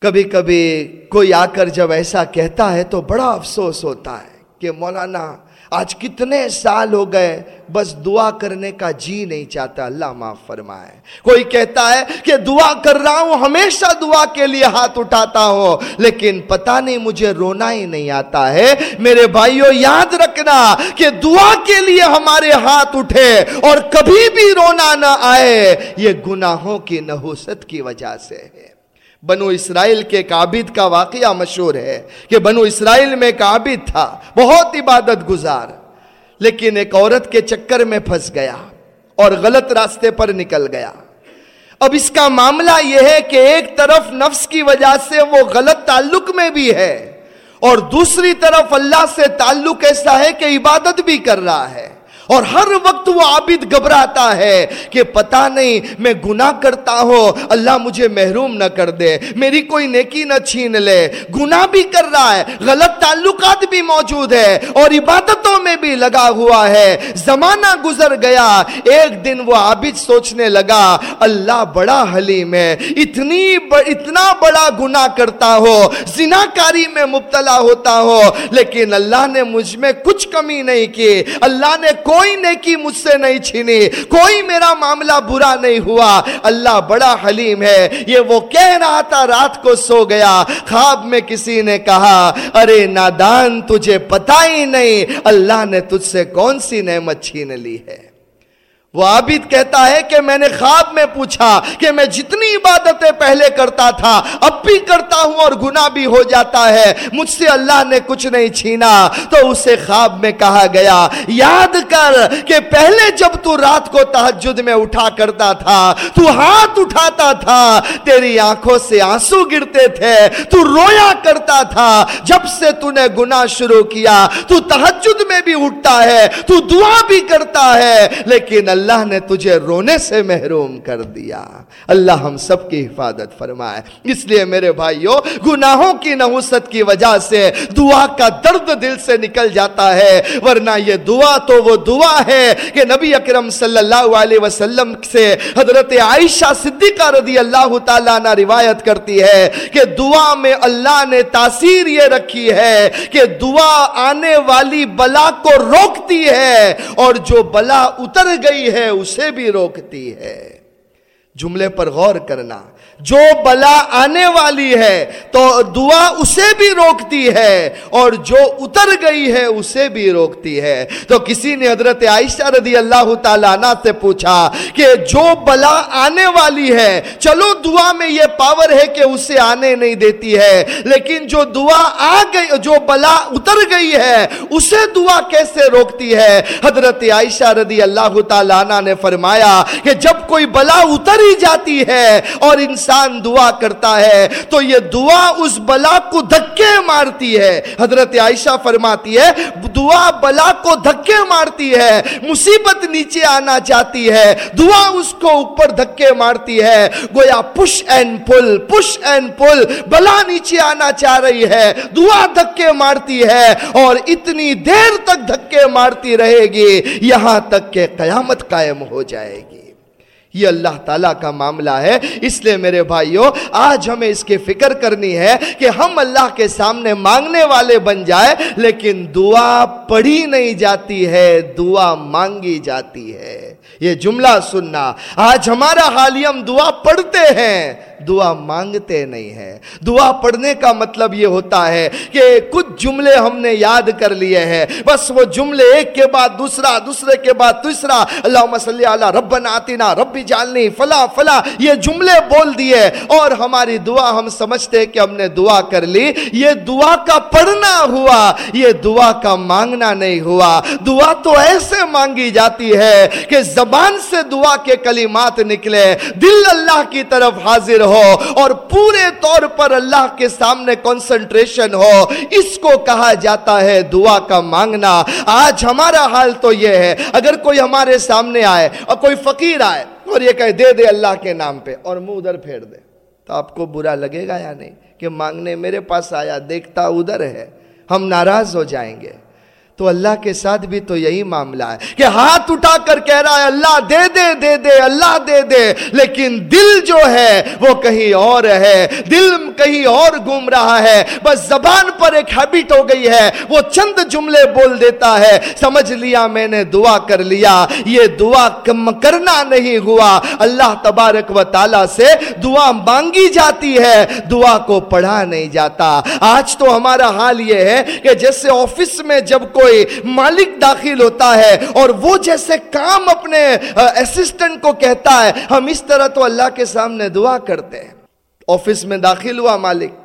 کبھی کبھی کوئی آ کر جب ایسا کہتا ہے تو بڑا افسوس ہوتا ہے کہ مولانا آج کتنے سال ہو گئے بس دعا کرنے کا جی نہیں چاہتا، اللہ معاف فرمائے۔ کوئی کہتا ہے کہ دعا کر رہا ہوں، ہمیشہ دعا کے لیے ہاتھ اٹھاتا ہوں، لیکن پتا نہیں مجھے رونا ہی نہیں آتا ہے۔ میرے بھائیوں یاد رکھنا کہ دعا کے لیے ہمارے ہاتھ اٹھے اور کبھی بھی رونا نہ آئے، یہ گناہوں کی نحوست کی وجہ سے ہے۔ بنو اسرائیل کے ایک عابد کا واقعہ مشہور ہے کہ بنو اسرائیل میں ایک عابد تھا، بہت عبادت گزار، لیکن ایک عورت کے چکر میں پھنس گیا اور غلط راستے پر نکل گیا۔ اب اس کا معاملہ یہ ہے کہ ایک طرف نفس کی وجہ سے وہ غلط تعلق میں بھی ہے اور دوسری طرف اللہ سے تعلق ایسا ہے کہ عبادت بھی کر رہا ہے۔ اور ہر وقت وہ عابد گھبراتا ہے کہ پتا نہیں میں گناہ کرتا ہوں، اللہ مجھے محروم نہ کر دے، میری کوئی نیکی نہ چھین لے۔ گناہ بھی کر رہا ہے، غلط تعلقات بھی موجود ہے اور عبادتوں میں بھی لگا ہوا ہے۔ زمانہ گزر گیا، ایک دن وہ عابد سوچنے لگا، اللہ بڑا حلیم ہے، اتنی اتنا بڑا گناہ کرتا ہو، زناکاری میں مبتلا ہوتا ہو، لیکن اللہ نے مجھ میں کچھ کمی نہیں کی۔ اللہ نے کوئی کوئی نیکی مجھ سے نہیں چھینی، کوئی میرا معاملہ برا نہیں ہوا۔ اللہ بڑا حلیم ہے۔ یہ وہ کہہ رہا تھا رات کو سو گیا۔ خواب میں کسی نے کہا، ارے نادان، تجھے پتا ہی نہیں اللہ نے تجھ سے کون سی نعمت چھین لی ہے۔ وہ عابد کہتا ہے کہ میں نے خواب میں پوچھا کہ میں جتنی عبادتیں پہلے کرتا تھا، اب بھی کرتا ہوں اور گناہ بھی ہو جاتا ہے۔ مجھ سے اللہ نے کچھ نہیں چھینا۔ تو اسے خواب میں کہا گیا، یاد کر کہ پہلے جب تو رات کو تحجد میں اٹھا کرتا تھا، تو ہاتھ اٹھاتا تھا، تیری آنکھوں سے آنسو گرتے تھے، تو رویا کرتا تھا۔ جب سے تو نے گناہ شروع کیا، تو تحجد میں بھی اٹھتا ہے، تو دعا بھی کرتا ہے۔ لیکن اللہ اللہ نے تجھے رونے سے محروم کر دیا۔ اللہ ہم سب کی حفاظت فرمائے۔ اس لیے میرے بھائیوں گناہوں کی نحوست کی وجہ سے دعا کا درد دل سے نکل جاتا ہے۔ ورنہ یہ دعا تو وہ دعا ہے کہ نبی اکرم صلی اللہ علیہ وسلم سے حضرت عائشہ صدیقہ رضی اللہ تعالیٰ نے روایت کرتی ہے کہ دعا میں اللہ نے تاثیر یہ رکھی ہے کہ دعا آنے والی بلا کو روکتی ہے اور جو بلا اتر گئی ہے اسے بھی روکتی ہے۔ جملے پر غور کرنا۔ جو بلا آنے والی ہے، تو دعا اسے بھی روکتی ہے، اور جو اتر گئی ہے، اسے بھی روکتی ہے۔ تو کسی نے حضرت عائشہ رضی اللہ تعالیٰ عنہ سے پوچھا کہ جو بلا آنے والی ہے، چلو دعا میں یہ پاور ہے کہ اسے آنے نہیں دیتی ہے، لیکن جو دعا آ گئی، جو بلا اتر گئی ہے، اسے دعا کیسے روکتی ہے؟ حضرت عائشہ رضی اللہ تعالیٰ عنہ نے فرمایا کہ جب کوئی بلا اتر ہی جاتی ہے، اور انسان انسان دعا کرتا ہے، تو یہ دعا اس بلا کو دھکے مارتی ہے۔ حضرت عائشہ فرماتی ہے، دعا بلا کو دھکے مارتی ہے، مصیبت نیچے آنا چاہتی ہے۔ دعا اس کو اوپر دھکے مارتی ہے۔ گویا push and pull, push and pull, بلا نیچے آنا چاہ رہی ہے۔ دعا دھکے مارتی ہے اور اتنی دیر تک دھکے مارتی رہے گی، یہاں تک کہ قیامت قائم ہو جائے گی۔ یہ اللہ تعالیٰ کا معاملہ ہے۔ اس لیے میرے بھائیوں آج ہمیں اس کی فکر کرنی ہے کہ ہم اللہ کے سامنے مانگنے والے بن جائے، لیکن دعا پڑھی نہیں جاتی ہے، دعا مانگی جاتی ہے۔ یہ جملہ سننا، آج ہمارا حالی ہم دعا پڑھتے ہیں، دعا مانگتے نہیں ہیں۔ دعا پڑھنے کا مطلب یہ ہوتا ہے کہ کچھ جملے ہم نے یاد کر لیے ہیں، بس وہ جملے ایک کے بعد دوسرا، دوسرے کے بعد تیسرا۔ اللہ صلی اللہ رب ناتینا رب بھی جالنی فلا فلا، یہ جملے بول دیے۔ اور ہماری دعا، ہم سمجھتے کہ ہم نے دعا کر لی۔ یہ دعا کا پڑھنا ہوا، یہ دعا کا مانگنا نہیں ہوا۔ دعا تو ایسے مانگی جاتی ہے کہ زبان سے دعا کے کلمات نکلے، دل اللہ کی طرف حاضر ہو اور پورے طور پر اللہ کے سامنے کنسنٹریشن ہو۔ اس کو کہا جاتا ہے دعا کا مانگنا۔ آج ہمارا حال تو یہ ہے، اگر کوئی ہمارے سامنے آئے، اور کوئی فقیر آئے اور یہ کہے دے دے اللہ کے نام پہ اور منہ ادھر پھیر دے۔ تو آپ کو برا لگے گا یا نہیں کہ مانگنے میرے پاس آیا، دیکھتا ادھر ہے، ہم ناراض ہو جائیں گے۔ تو اللہ کے ساتھ بھی تو یہی معاملہ ہے کہ ہاتھ اٹھا کر کہہ رہا ہے، اللہ دے دے دے دے، اللہ دے دے، لیکن دل جو ہے وہ کہیں اور ہے، دل کہیں اور گھوم رہا ہے۔ بس زبان پر ایک ہیبٹ ہو گئی ہے، وہ چند جملے بول دیتا ہے، سمجھ لیا میں نے، دعا کر لیا۔ یہ دعا کم کرنا نہیں ہوا۔ اللہ تبارک و تعالی سے دعا مانگی جاتی ہے، دعا کو پڑھا نہیں جاتا۔ آج تو ہمارا حال یہ ہے کہ جیسے آفس میں جب کوئی کوئی مالک داخل ہوتا ہے اور وہ جیسے کام اپنے اسسٹنٹ کو کہتا ہے، ہم اس طرح تو اللہ کے سامنے دعا کرتے ہیں۔ آفس میں داخل ہوا مالک۔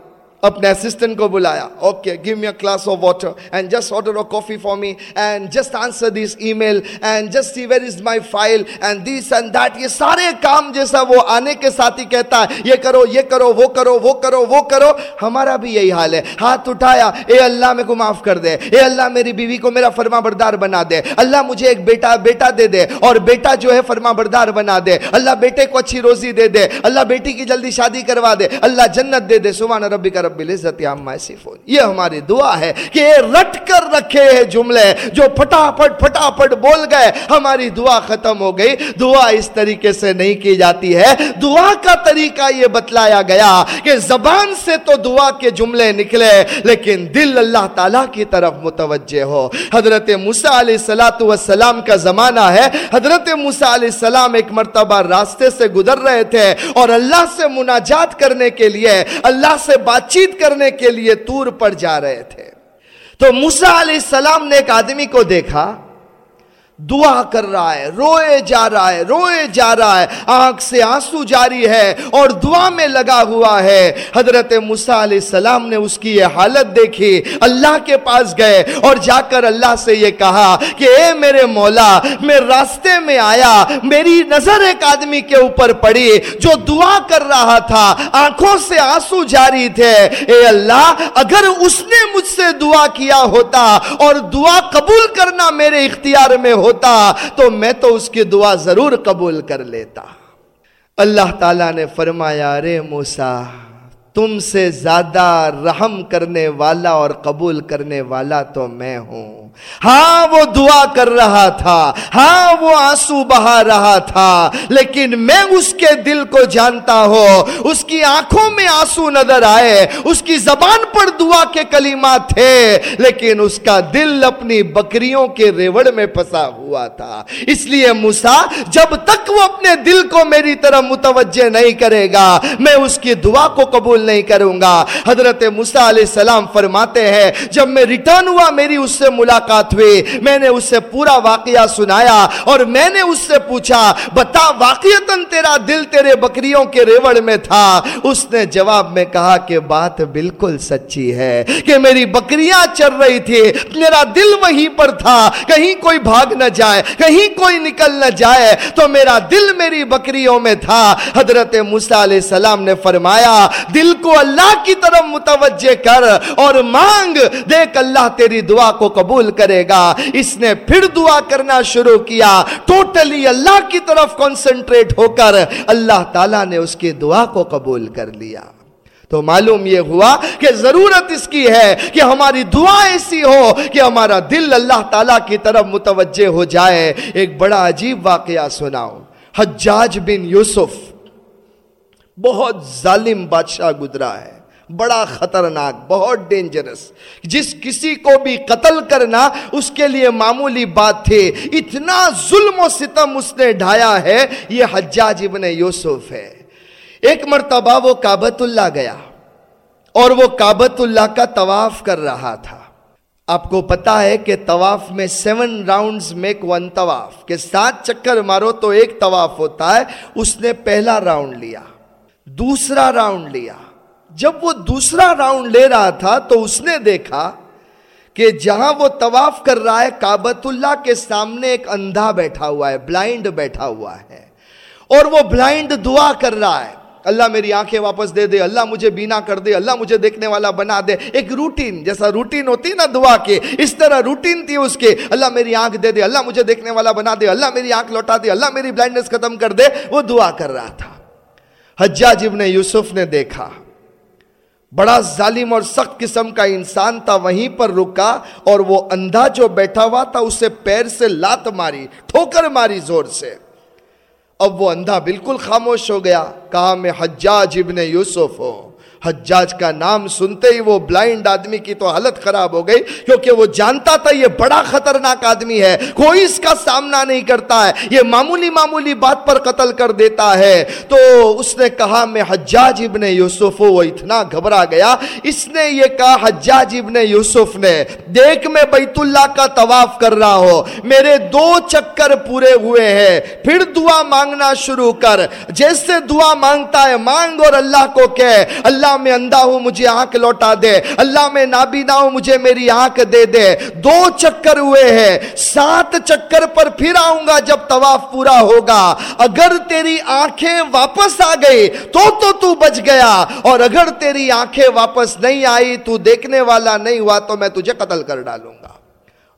اپنے اسسٹنٹ کو بلایا. Okay give me a glass of water and just order coffee for me and just answer this email and just see where is my file and this and that یہ سارے کام جیسا وہ آنے کے ساتھ ہی کہتا ہے. یہ کرو یہ کرو، وہ کرو وہ کرو وہ کرو. ہمارا بھی یہی حال ہے. ہاتھ اٹھایا. اے اللہ میں کو معاف کر دے. اے اللہ میری بیوی کو میرا فرما بردار بنا دے. اللہ مجھے ایک بیٹا بیٹا دے دے اور بیٹا جو ہے فرما بردار بنا دے. اللہ بیٹے کو اچھی روزی دے دے. اللہ بیٹی کی جلدی شادی کروا دے. اللہ جنت دے دے. سبحان ربی کا رب رب العزت عما صفون یہ ہماری دعا ہے کہ یہ رٹ کر رکھے ہیں جملے جو پھٹاپٹ پھٹاپٹ بول گئے، ہماری دعا ختم ہو گئی۔ دعا اس طریقے سے نہیں کی جاتی ہے۔ دعا کا طریقہ یہ بتلایا گیا کہ زبان سے تو دعا کے جملے نکلے، لیکن دل اللہ تعالیٰ کی طرف متوجہ ہو۔ حضرت موسیٰ علیہ السلام کا زمانہ ہے۔ حضرت موسیٰ علیہ السلام ایک مرتبہ راستے سے گزر رہے تھے اور اللہ سے مناجات کرنے کے لیے، اللہ سے بات چیت کرنے کے لیے تور پر جا رہے تھے۔ تو موسیٰ علیہ السلام نے ایک آدمی کو دیکھا۔ دعا کر رہا ہے، روئے جا رہا ہے، روئے جا رہا ہے، آنکھ سے آنسو جاری ہے اور دعا میں لگا ہوا ہے۔ حضرت موسیٰ علیہ السلام نے اس کی یہ حالت دیکھی، اللہ کے پاس گئے اور جا کر اللہ سے یہ کہا کہ اے میرے مولا، میں راستے میں آیا، میری نظر ایک آدمی کے اوپر پڑی جو دعا کر رہا تھا، آنکھوں سے آنسو جاری تھے۔ اے اللہ، اگر اس نے مجھ سے دعا کیا ہوتا اور دعا قبول کرنا میرے اختیار میں ہو ہوتا تو میں تو اس کی دعا ضرور قبول کر لیتا۔ اللہ تعالیٰ نے فرمایا رے موسیٰ تم سے زیادہ رحم کرنے والا اور قبول کرنے والا تو میں ہوں۔ ہاں وہ دعا کر رہا تھا۔ ہاں وہ آنسو بہا رہا تھا۔ لیکن میں اس کے دل کو جانتا ہوں۔ اس کی آنکھوں میں آنسو نظر آئے۔ اس کی زبان پر دعا کے کلمات تھے۔ لیکن اس کا دل اپنی بکریوں کے ریوڑ میں پھنسا ہوا تھا۔ اس لیے موسا جب تک وہ اپنے دل کو میری طرح متوجہ نہیں کرے گا، میں اس کی دعا کو قبول نہیں کروں گا۔ حضرت موسا علیہ السلام فرماتے ہیں، جب میں ریٹرن ہوا، میری اس سے ملاقات ہوئی۔ میں نے اس سے پورا واقعہ سنایا اور میں نے اس سے پوچھا، بتا واقعیتاً تیرا دل تیرے بکریوں کے ریوڑ میں تھا؟ اس نے جواب میں کہا کہ بات بالکل سچی ہے کہ میری بکریاں چل رہی تھی، میرا دل وہیں پر تھا۔ کہیں کوئی بھاگ نہ جائے، کہیں کوئی نکل نہ جائے، تو میرا دل میری بکریوں میں تھا۔ حضرت موسیٰ علیہ السلام نے فرمایا، دل کو اللہ کی طرف متوجہ کر اور مانگ، دیکھ اللہ تیری دعا کو قبول کرے گا۔ اس نے پھر دعا کرنا شروع کیا۔ ٹوٹلی اللہ کی طرف کنسنٹریٹ ہو کر اللہ تعالیٰ نے اس کی دعا کو قبول کر لیا۔ تو معلوم یہ ہوا کہ ضرورت اس کی ہے کہ ہماری دعا ایسی ہو کہ ہمارا دل اللہ تعالیٰ کی طرف متوجہ ہو جائے۔ ایک بڑا عجیب واقعہ سناؤ حجاج بن یوسف بہت ظالم بادشاہ گزرا ہے، بڑا خطرناک، بہت ڈینجرس جس کسی کو بھی قتل کرنا اس کے لیے معمولی بات تھی۔ اتنا ظلم و ستم اس نے ڈھایا ہے، یہ حجاج ابن یوسف ہے۔ ایک مرتبہ وہ کابت اللہ گیا اور وہ کابت اللہ کا طواف کر رہا تھا۔ آپ کو پتا ہے کہ طواف میں سیون راؤنڈز میک ون طواف۔ کہ سات چکر مارو تو ایک طواف ہوتا ہے، اس نے پہلا راؤنڈ لیا۔ دوسرا راؤنڈ لیا۔ جب وہ دوسرا راؤنڈ لے رہا تھا تو اس نے دیکھا کہ جہاں وہ طواف کر رہا ہے کابت اللہ کے سامنے ایک اندھا بیٹھا ہوا ہے، بلائنڈ بیٹھا ہوا ہے۔ اور وہ بلائنڈ دعا کر رہا ہے۔ اللہ میری آنکھیں واپس دے دے، اللہ مجھے بینا کر دے، اللہ مجھے دیکھنے والا بنا دے۔ ایک روٹین، جیسا روٹین ہوتی نا دعا کے اس طرح روٹین تھی اس کے اللہ میری آنکھ دے دے، اللہ مجھے دیکھنے والا بنا دے، اللہ میری آنکھ لوٹا دے، اللہ میری بلائنڈنس ختم کر دے۔ وہ دعا کر رہا تھا۔ حجاج ابن یوسف نے دیکھا۔ بڑا ظالم اور سخت قسم کا انسان تھا، وہیں پر رکا اور وہ اندھا جو بیٹھا ہوا تھا، اسے پیر سے لات ماری، ٹھوکر ماری زور سے۔ اب وہ اندھا بالکل خاموش ہو گیا، کہا، میں حجاج ابن یوسف ہوں۔ حجاج کا نام سنتے ہی وہ بلائنڈ آدمی کی تو حالت خراب ہو گئی، کیونکہ وہ جانتا تھا یہ بڑا خطرناک آدمی ہے، کوئی اس کا سامنا نہیں کرتا ہے، یہ معمولی معمولی بات پر قتل کر دیتا ہے۔ تو اس نے کہا، میں حجاج ابن یوسف وہ اتنا گھبرا گیا۔ اس نے یہ کہا، حجاج ابن یوسف نے، دیکھ میں بیت اللہ کا طواف کر رہا ہوں، میرے دو چکر پورے ہوئے ہیں، پھر دعا مانگنا شروع کر۔ جیسے دعا مانگتا ہے، مانگ اور اللہ کو کہ اللہ اللہ میں اندھا ہوں، مجھے آنکھ لوٹا دے۔ اللہ میں نابینا ہوں، مجھے میری آنکھ دے دے۔ دو چکر ہوئے ہیں، سات چکر پر پھر آؤں گا جب طواف پورا ہوگا۔ اگر تیری آنکھیں واپس آ گئی تو تو تو بچ گیا۔ اور اگر تیری آنکھیں واپس نہیں آئی، تو دیکھنے والا نہیں ہوا، تو میں تجھے قتل کر ڈالوں گا۔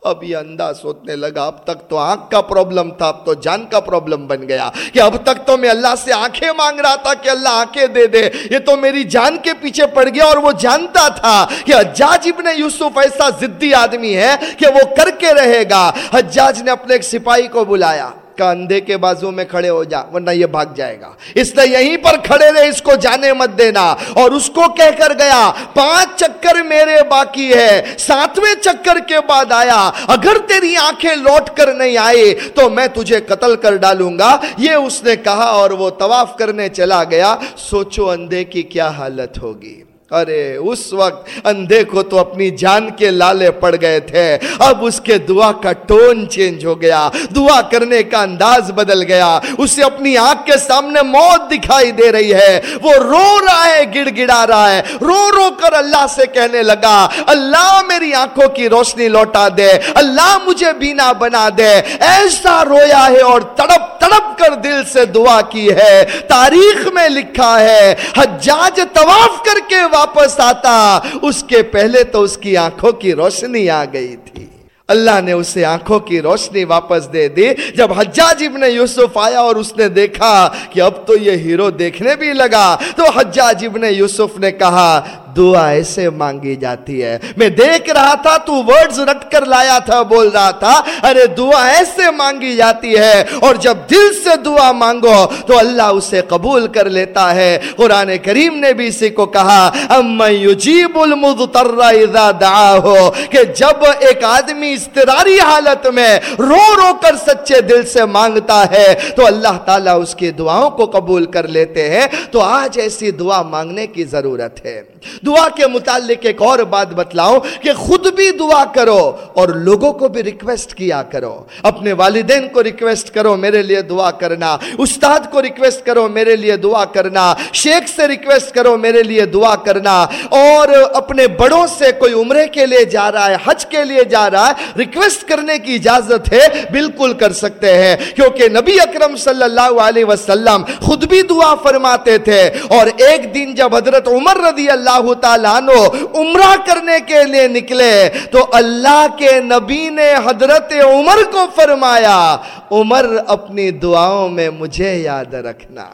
اب یہ اندھا سوچنے لگا، اب تک تو آنکھ کا پرابلم تھا، اب تو جان کا پرابلم بن گیا کہ اب تک تو میں اللہ سے آنکھیں مانگ رہا تھا کہ اللہ آنکھیں دے دے، یہ تو میری جان کے پیچھے پڑ گیا اور وہ جانتا تھا کہ حجاج ابن یوسف ایسا ضدی آدمی ہے کہ وہ کر کے رہے گا۔ حجاج نے اپنے ایک سپاہی کو بلایا۔ کا اندھے کے بازو میں کھڑے ہو جا، ورنہ یہ بھاگ جائے گا۔ اس نے یہیں پر کھڑے رہے، اس کو جانے مت دینا۔ اور اس کو کہہ کر گیا، پانچ چکر میرے باقی ہے ساتویں چکر کے بعد آیا۔ اگر تیری آنکھیں لوٹ کر نہیں آئے، تو میں تجھے قتل کر ڈالوں گا۔ یہ اس نے کہا اور وہ طواف کرنے چلا گیا۔ سوچو اندھے کی کیا حالت ہوگی۔ ارے، اس وقت اندھے کو تو اپنی جان کے لالے پڑ گئے تھے۔ اب اس کے دعا کا ٹون چینج ہو گیا۔ دعا کرنے کا انداز بدل گیا۔ اسے اپنی آنکھ کے سامنے موت دکھائی دے رہی ہے۔ وہ رو رہا ہے گڑ گڑا رہا ہے۔ رو رو کر اللہ سے کہنے لگا، اللہ میری آنکھوں کی روشنی لوٹا دے۔ اللہ مجھے بینا بنا دے۔ ایسا رویا ہے اور تڑپ تڑپ کر دل سے دعا کی ہے۔ تاریخ میں لکھا ہے، حجاج طواف کر کے واپس آتا، اس کے پہلے تو اس کی آنکھوں کی روشنی آ گئی تھی۔ اللہ نے اسے آنکھوں کی روشنی واپس دے دی۔ جب حجاج ابن یوسف آیا اور اس نے دیکھا کہ اب تو یہ ہیرو دیکھنے بھی لگا، تو حجاج ابن یوسف نے کہا دعا ایسے مانگی جاتی ہے۔ میں دیکھ رہا تھا، تو ورڈز رٹ کر لایا تھا، بول رہا تھا، ارے دعا ایسے مانگی جاتی ہے۔ اور جب دل سے دعا مانگو، تو اللہ اسے قبول کر لیتا ہے۔ قرآن کریم نے بھی اسی کو کہا اما یجیب المضطر اذا دعاہو، کہ جب ایک آدمی استراری حالت میں رو رو کر سچے دل سے مانگتا ہے، تو اللہ تعالیٰ اس کی دعاؤں کو قبول کر لیتے ہیں۔ تو آج ایسی دعا مانگنے کی ضرورت ہے۔ دعا کے متعلق ایک اور بات بتلاؤں کہ خود بھی دعا کرو اور لوگوں کو بھی ریکویسٹ کیا کرو۔ اپنے والدین کو ریکویسٹ کرو میرے لیے دعا کرنا، استاد کو ریکویسٹ کرو میرے لیے دعا کرنا، شیخ سے ریکویسٹ کرو میرے لیے دعا کرنا۔ اور اپنے بڑوں سے کوئی عمرے کے لیے جا رہا ہے، حج کے لیے جا رہا ہے ریکویسٹ کرنے کی اجازت ہے، بالکل کر سکتے ہیں۔ کیونکہ نبی اکرم صلی اللہ علیہ وسلم خود بھی دعا فرماتے تھے۔ اور ایک دن جب حضرت عمر رضی اللہ تعالیٰ عنہ عمرہ کرنے کے لیے نکلے، تو اللہ کے نبی نے حضرت عمر کو فرمایا، عمر اپنی دعاؤں میں مجھے یاد رکھنا۔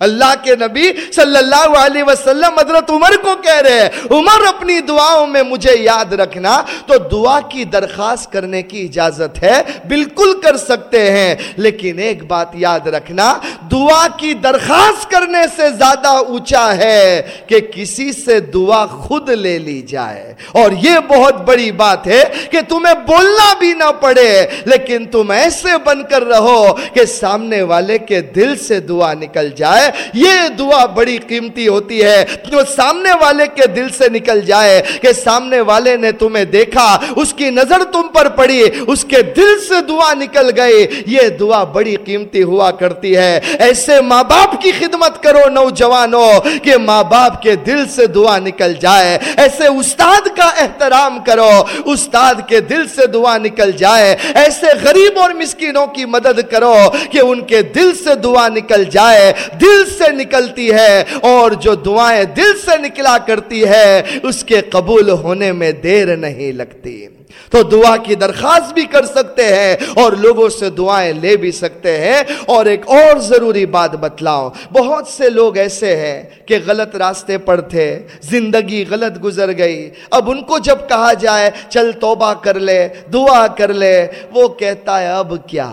اللہ کے نبی صلی اللہ علیہ وسلم حضرت عمر کو کہہ رہے ہیں، عمر اپنی دعاؤں میں مجھے یاد رکھنا، تو دعا کی درخواست کرنے کی اجازت ہے، بالکل کر سکتے ہیں۔ لیکن ایک بات یاد رکھنا، دعا کی درخواست کرنے سے زیادہ اونچا ہے کہ کسی سے دعا خود لے لی جائے۔ اور یہ بہت بڑی بات ہے کہ تمہیں بولنا بھی نہ پڑے، لیکن تم ایسے بن کر رہو کہ سامنے والے کے دل سے دعا نکل جائے۔ یہ دعا بڑی قیمتی ہوتی ہے جو سامنے والے کے دل سے نکل جائے کہ سامنے والے نے تمہیں دیکھا، اس کی نظر تم پر پڑی، اس کے دل سے دعا نکل گئی۔ یہ دعا بڑی قیمتی ہوا کرتی ہے۔ ایسے ماں باپ کی خدمت کرو نوجوانوں کہ ماں باپ کے دل سے دعا نکل جائے۔ ایسے استاد کا احترام کرو، استاد کے دل سے دعا نکل جائے۔ ایسے غریب اور مسکینوں کی مدد کرو کہ ان کے دل سے دعا نکل جائے۔ دل دل سے نکلتی ہے اور جو دعائیں دل سے نکلا کرتی ہے، اس کے قبول ہونے میں دیر نہیں لگتی۔ تو دعا کی درخواست بھی کر سکتے ہیں اور لوگوں سے دعائیں لے بھی سکتے ہیں۔ اور ایک اور ضروری بات بتلاؤ بہت سے لوگ ایسے ہیں کہ غلط راستے پر تھے، زندگی غلط گزر گئی۔ اب ان کو جب کہا جائے، چل توبہ کر لے، دعا کر لے، وہ کہتا ہے، اب کیا؟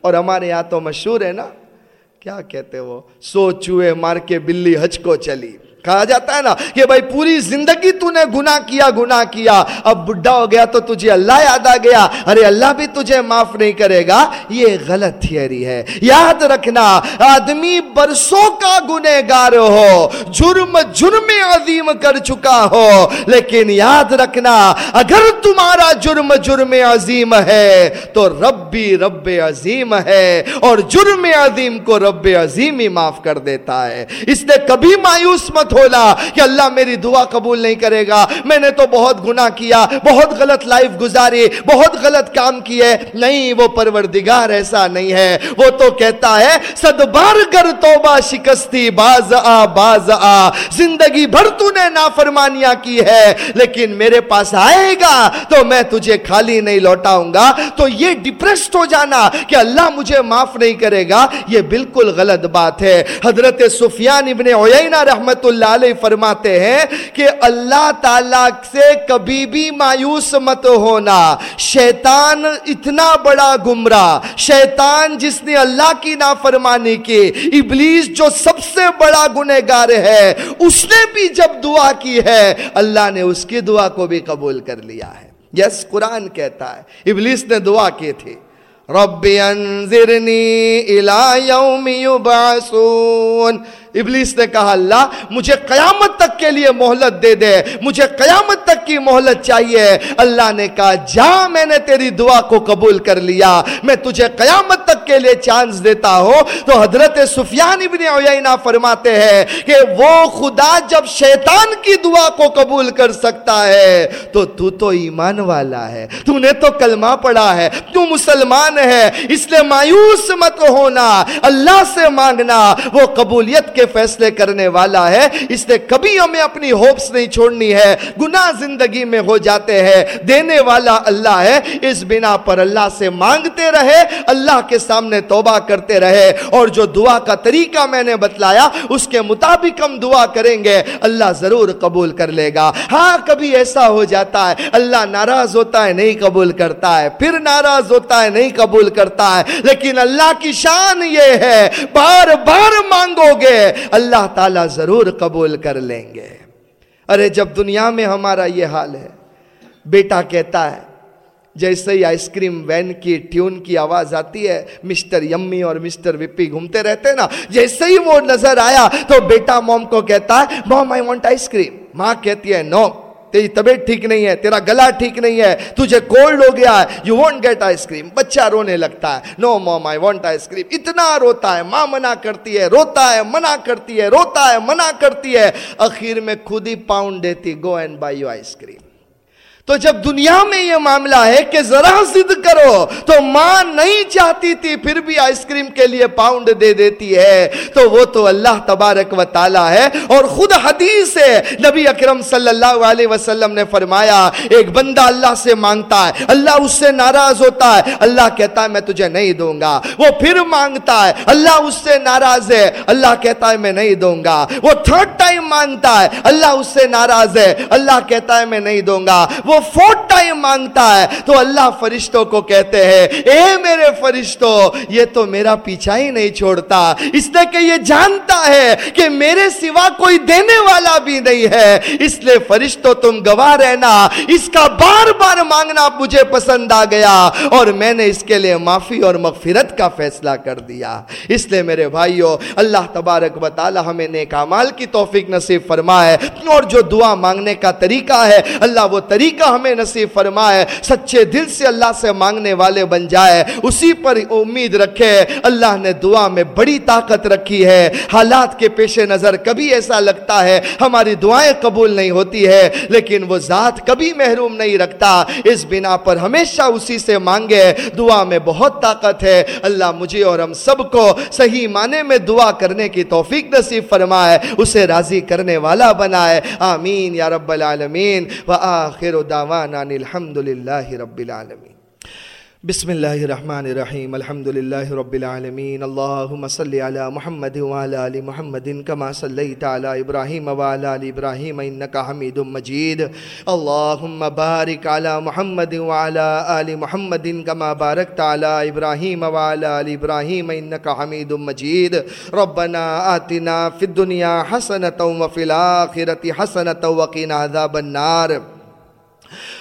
اور ہمارے یہاں تو مشہور ہے نا کیا کہتے وہ؟ سو چوہے مار کے بلی حج کو چلی۔ کہا جاتا ہے نا کہ بھائی پوری زندگی تو نے گناہ کیا گناہ کیا۔ اب بڈھا ہو گیا تو تجھے اللہ یاد آ گیا۔ ارے اللہ بھی تجھے معاف نہیں کرے گا۔ یہ غلط تھیوری ہے۔ یاد رکھنا، آدمی برسوں کا گنہ گار ہو، جرم جرم عظیم کر چکا ہو۔ لیکن یاد رکھنا، اگر تمہارا جرم جرم عظیم ہے تو رب بھی رب عظیم ہے اور جرم عظیم کو رب عظیم ہی معاف کر دیتا ہے۔ اس نے کبھی مایوس مت کہ اللہ میری دعا قبول نہیں کرے گا۔ میں نے تو بہت گناہ کیا، بہت غلط لائف گزاری، بہت غلط کام کیے۔ نہیں، وہ پروردگار ایسا نہیں ہے۔ وہ تو کہتا ہے صد بار گر توبہ شکستی، باز آ باز آ۔ زندگی بھر تو نے نافرمانیاں کی ہے، لیکن میرے پاس آئے گا تو میں تجھے خالی نہیں لوٹاؤں گا۔ تو یہ ڈپریسڈ ہو جانا کہ اللہ مجھے معاف نہیں کرے گا، یہ بالکل غلط بات ہے۔ حضرت سفیان ابن عیینہ رحمت اللہ اللہ علیہ فرماتے ہیں کہ اللہ تعالیٰ سے کبھی بھی مایوس مت ہونا۔ شیطان اتنا بڑا گمراہ، شیطان جس نے اللہ کی نافرمانی کی، ابلیس جو سب سے بڑا گنہگار ہے، اس نے بھی جب دعا کی ہے، اللہ نے اس کی دعا کو بھی قبول کر لیا ہے۔ یس، قرآن کہتا ہے، ابلیس نے دعا کی تھی۔ رب انذرنی الى یوم یبعثون۔ ابلیس نے کہا، اللہ، مجھے قیامت تک کے لیے محلت دے دے، مجھے قیامت تک کی محلت چاہیے۔ اللہ نے کہا، جا، میں نے تیری دعا کو قبول کر لیا۔ میں تجھے قیامت تک کے لیے چانس دیتا ہوں۔ تو حضرت سفیان ابن عیینہ فرماتے ہیں کہ وہ خدا جب شیطان کی دعا کو قبول کر سکتا ہے، تو تو تو ایمان والا ہے۔ تو نے تو کلمہ پڑھا ہے، تو مسلمان ہے، اس لیے مایوس مت ہونا، اللہ سے مانگنا، وہ قبولیت کے کے فیصلے کرنے والا ہے، اس نے کبھی ہمیں اپنی ہوپس نہیں چھوڑنی ہے، گناہ زندگی میں ہو جاتے ہیں۔ دینے والا اللہ ہے، اس بنا پر اللہ سے مانگتے رہے، اللہ کے سامنے توبہ کرتے رہے۔ اور جو دعا کا طریقہ میں نے بتلایا، اس کے مطابق ہم دعا کریں گے، اللہ ضرور قبول کر لے گا۔ ہاں کبھی ایسا ہو جاتا ہے، اللہ ناراض ہوتا ہے، نہیں قبول کرتا ہے۔ پھر ناراض ہوتا ہے، نہیں قبول کرتا ہے۔ لیکن اللہ کی شان یہ ہے، بار بار مانگو گے اللہ تعالیٰ ضرور قبول کر لیں گے۔ ارے، جب دنیا میں ہمارا یہ حال ہے، بیٹا کہتا ہے، جیسے ہی آئس کریم وین کی، ٹیون کی آواز آتی ہے، مسٹر یمی اور مسٹر وپی گھومتے رہتے ہیں نا، جیسے ہی وہ نظر آیا تو بیٹا موم کو کہتا ہے، موم آئی وانٹ آئس کریم ماں کہتی ہے نو تیری طبیعت ٹھیک نہیں ہے، تیرا گلا ٹھیک نہیں ہے، تجھے کولڈ ہو گیا ہے you want get ice cream بچہ رونے لگتا ہے نو موم آئی وانٹ آئس کریم اتنا روتا ہے، ماں منع کرتی ہے، روتا ہے، منع کرتی ہے، روتا ہے، منع کرتی ہے۔ اخیر میں خود ہی پاؤنڈ دیتی go and buy you ice cream تو جب دنیا میں یہ معاملہ ہے کہ ذرا ضد کرو، تو ماں نہیں چاہتی تھی، پھر بھی آئس کریم کے لیے پاؤنڈ دے دیتی ہے۔ تو وہ تو اللہ تبارک و تعالی ہے اور خود حدیث ہے۔ نبی اکرم صلی اللہ علیہ وسلم نے فرمایا، ایک بندہ اللہ سے مانگتا ہے، اللہ اس سے ناراض ہوتا ہے، اللہ کہتا ہے، میں تجھے نہیں دوں گا۔ وہ پھر مانگتا ہے، اللہ اس سے ناراض ہے، اللہ کہتا ہے، میں نہیں دوں گا۔ وہ تھرڈ ٹائم مانگتا ہے، اللہ اس سے ناراض ہے، اللہ کہتا ہے، میں نہیں دوں گا۔ وہ وہ فورٹ ٹائم مانگتا ہے، تو اللہ فرشتوں کو کہتے ہیں، اے میرے فرشتوں یہ تو میرا پیچھا ہی نہیں چھوڑتا۔ اس نے کہ یہ جانتا ہے کہ میرے سوا کوئی دینے والا بھی نہیں ہے۔ اس لیے فرشتوں تم گواہ رہنا۔ اس کا بار بار مانگنا مجھے پسند آ گیا۔ اور میں نے اس کے لیے معافی اور مغفرت کا فیصلہ کر دیا۔ اس لیے میرے بھائیو، اللہ تبارک و تعالی ہمیں نیک عمال کی توفیق نصیب فرمائے۔ اور جو دعا مانگنے کا طریقہ ہے، اللہ وہ طریقہ طریقہ ہمیں نصیب فرمائے، سچے دل سے اللہ سے مانگنے والے بن جائے، اسی پر امید رکھے، اللہ نے دعا میں بڑی طاقت رکھی ہے۔ حالات کے پیش نظر کبھی ایسا لگتا ہے، ہماری دعائیں قبول نہیں ہوتی ہے، لیکن وہ ذات کبھی محروم نہیں رکھتا۔ اس بنا پر ہمیشہ اسی سے مانگے، دعا میں بہت طاقت ہے۔ اللہ مجھے اور ہم سب کو صحیح معنی میں دعا کرنے کی توفیق نصیب فرمائے، اسے راضی کرنے والا بنائے۔ آمین یا رب العالمین۔ وآخر دعوانا الحمد لله رب العالمين. بسم الله الرحمن الرحيم. الحمد لله رب العالمين. اللهم صل على محمد وعلى آل محمد كما صليت على إبراهيم وعلى آل إبراهيم إنك حميد مجيد. اللهم بارك على محمد وعلى آل محمد كما باركت على إبراهيم وعلى آل إبراهيم إنك حميد مجيد. ربنا آتنا في الدنيا حسنة وفي الآخرة حسنة وقنا عذاب النار.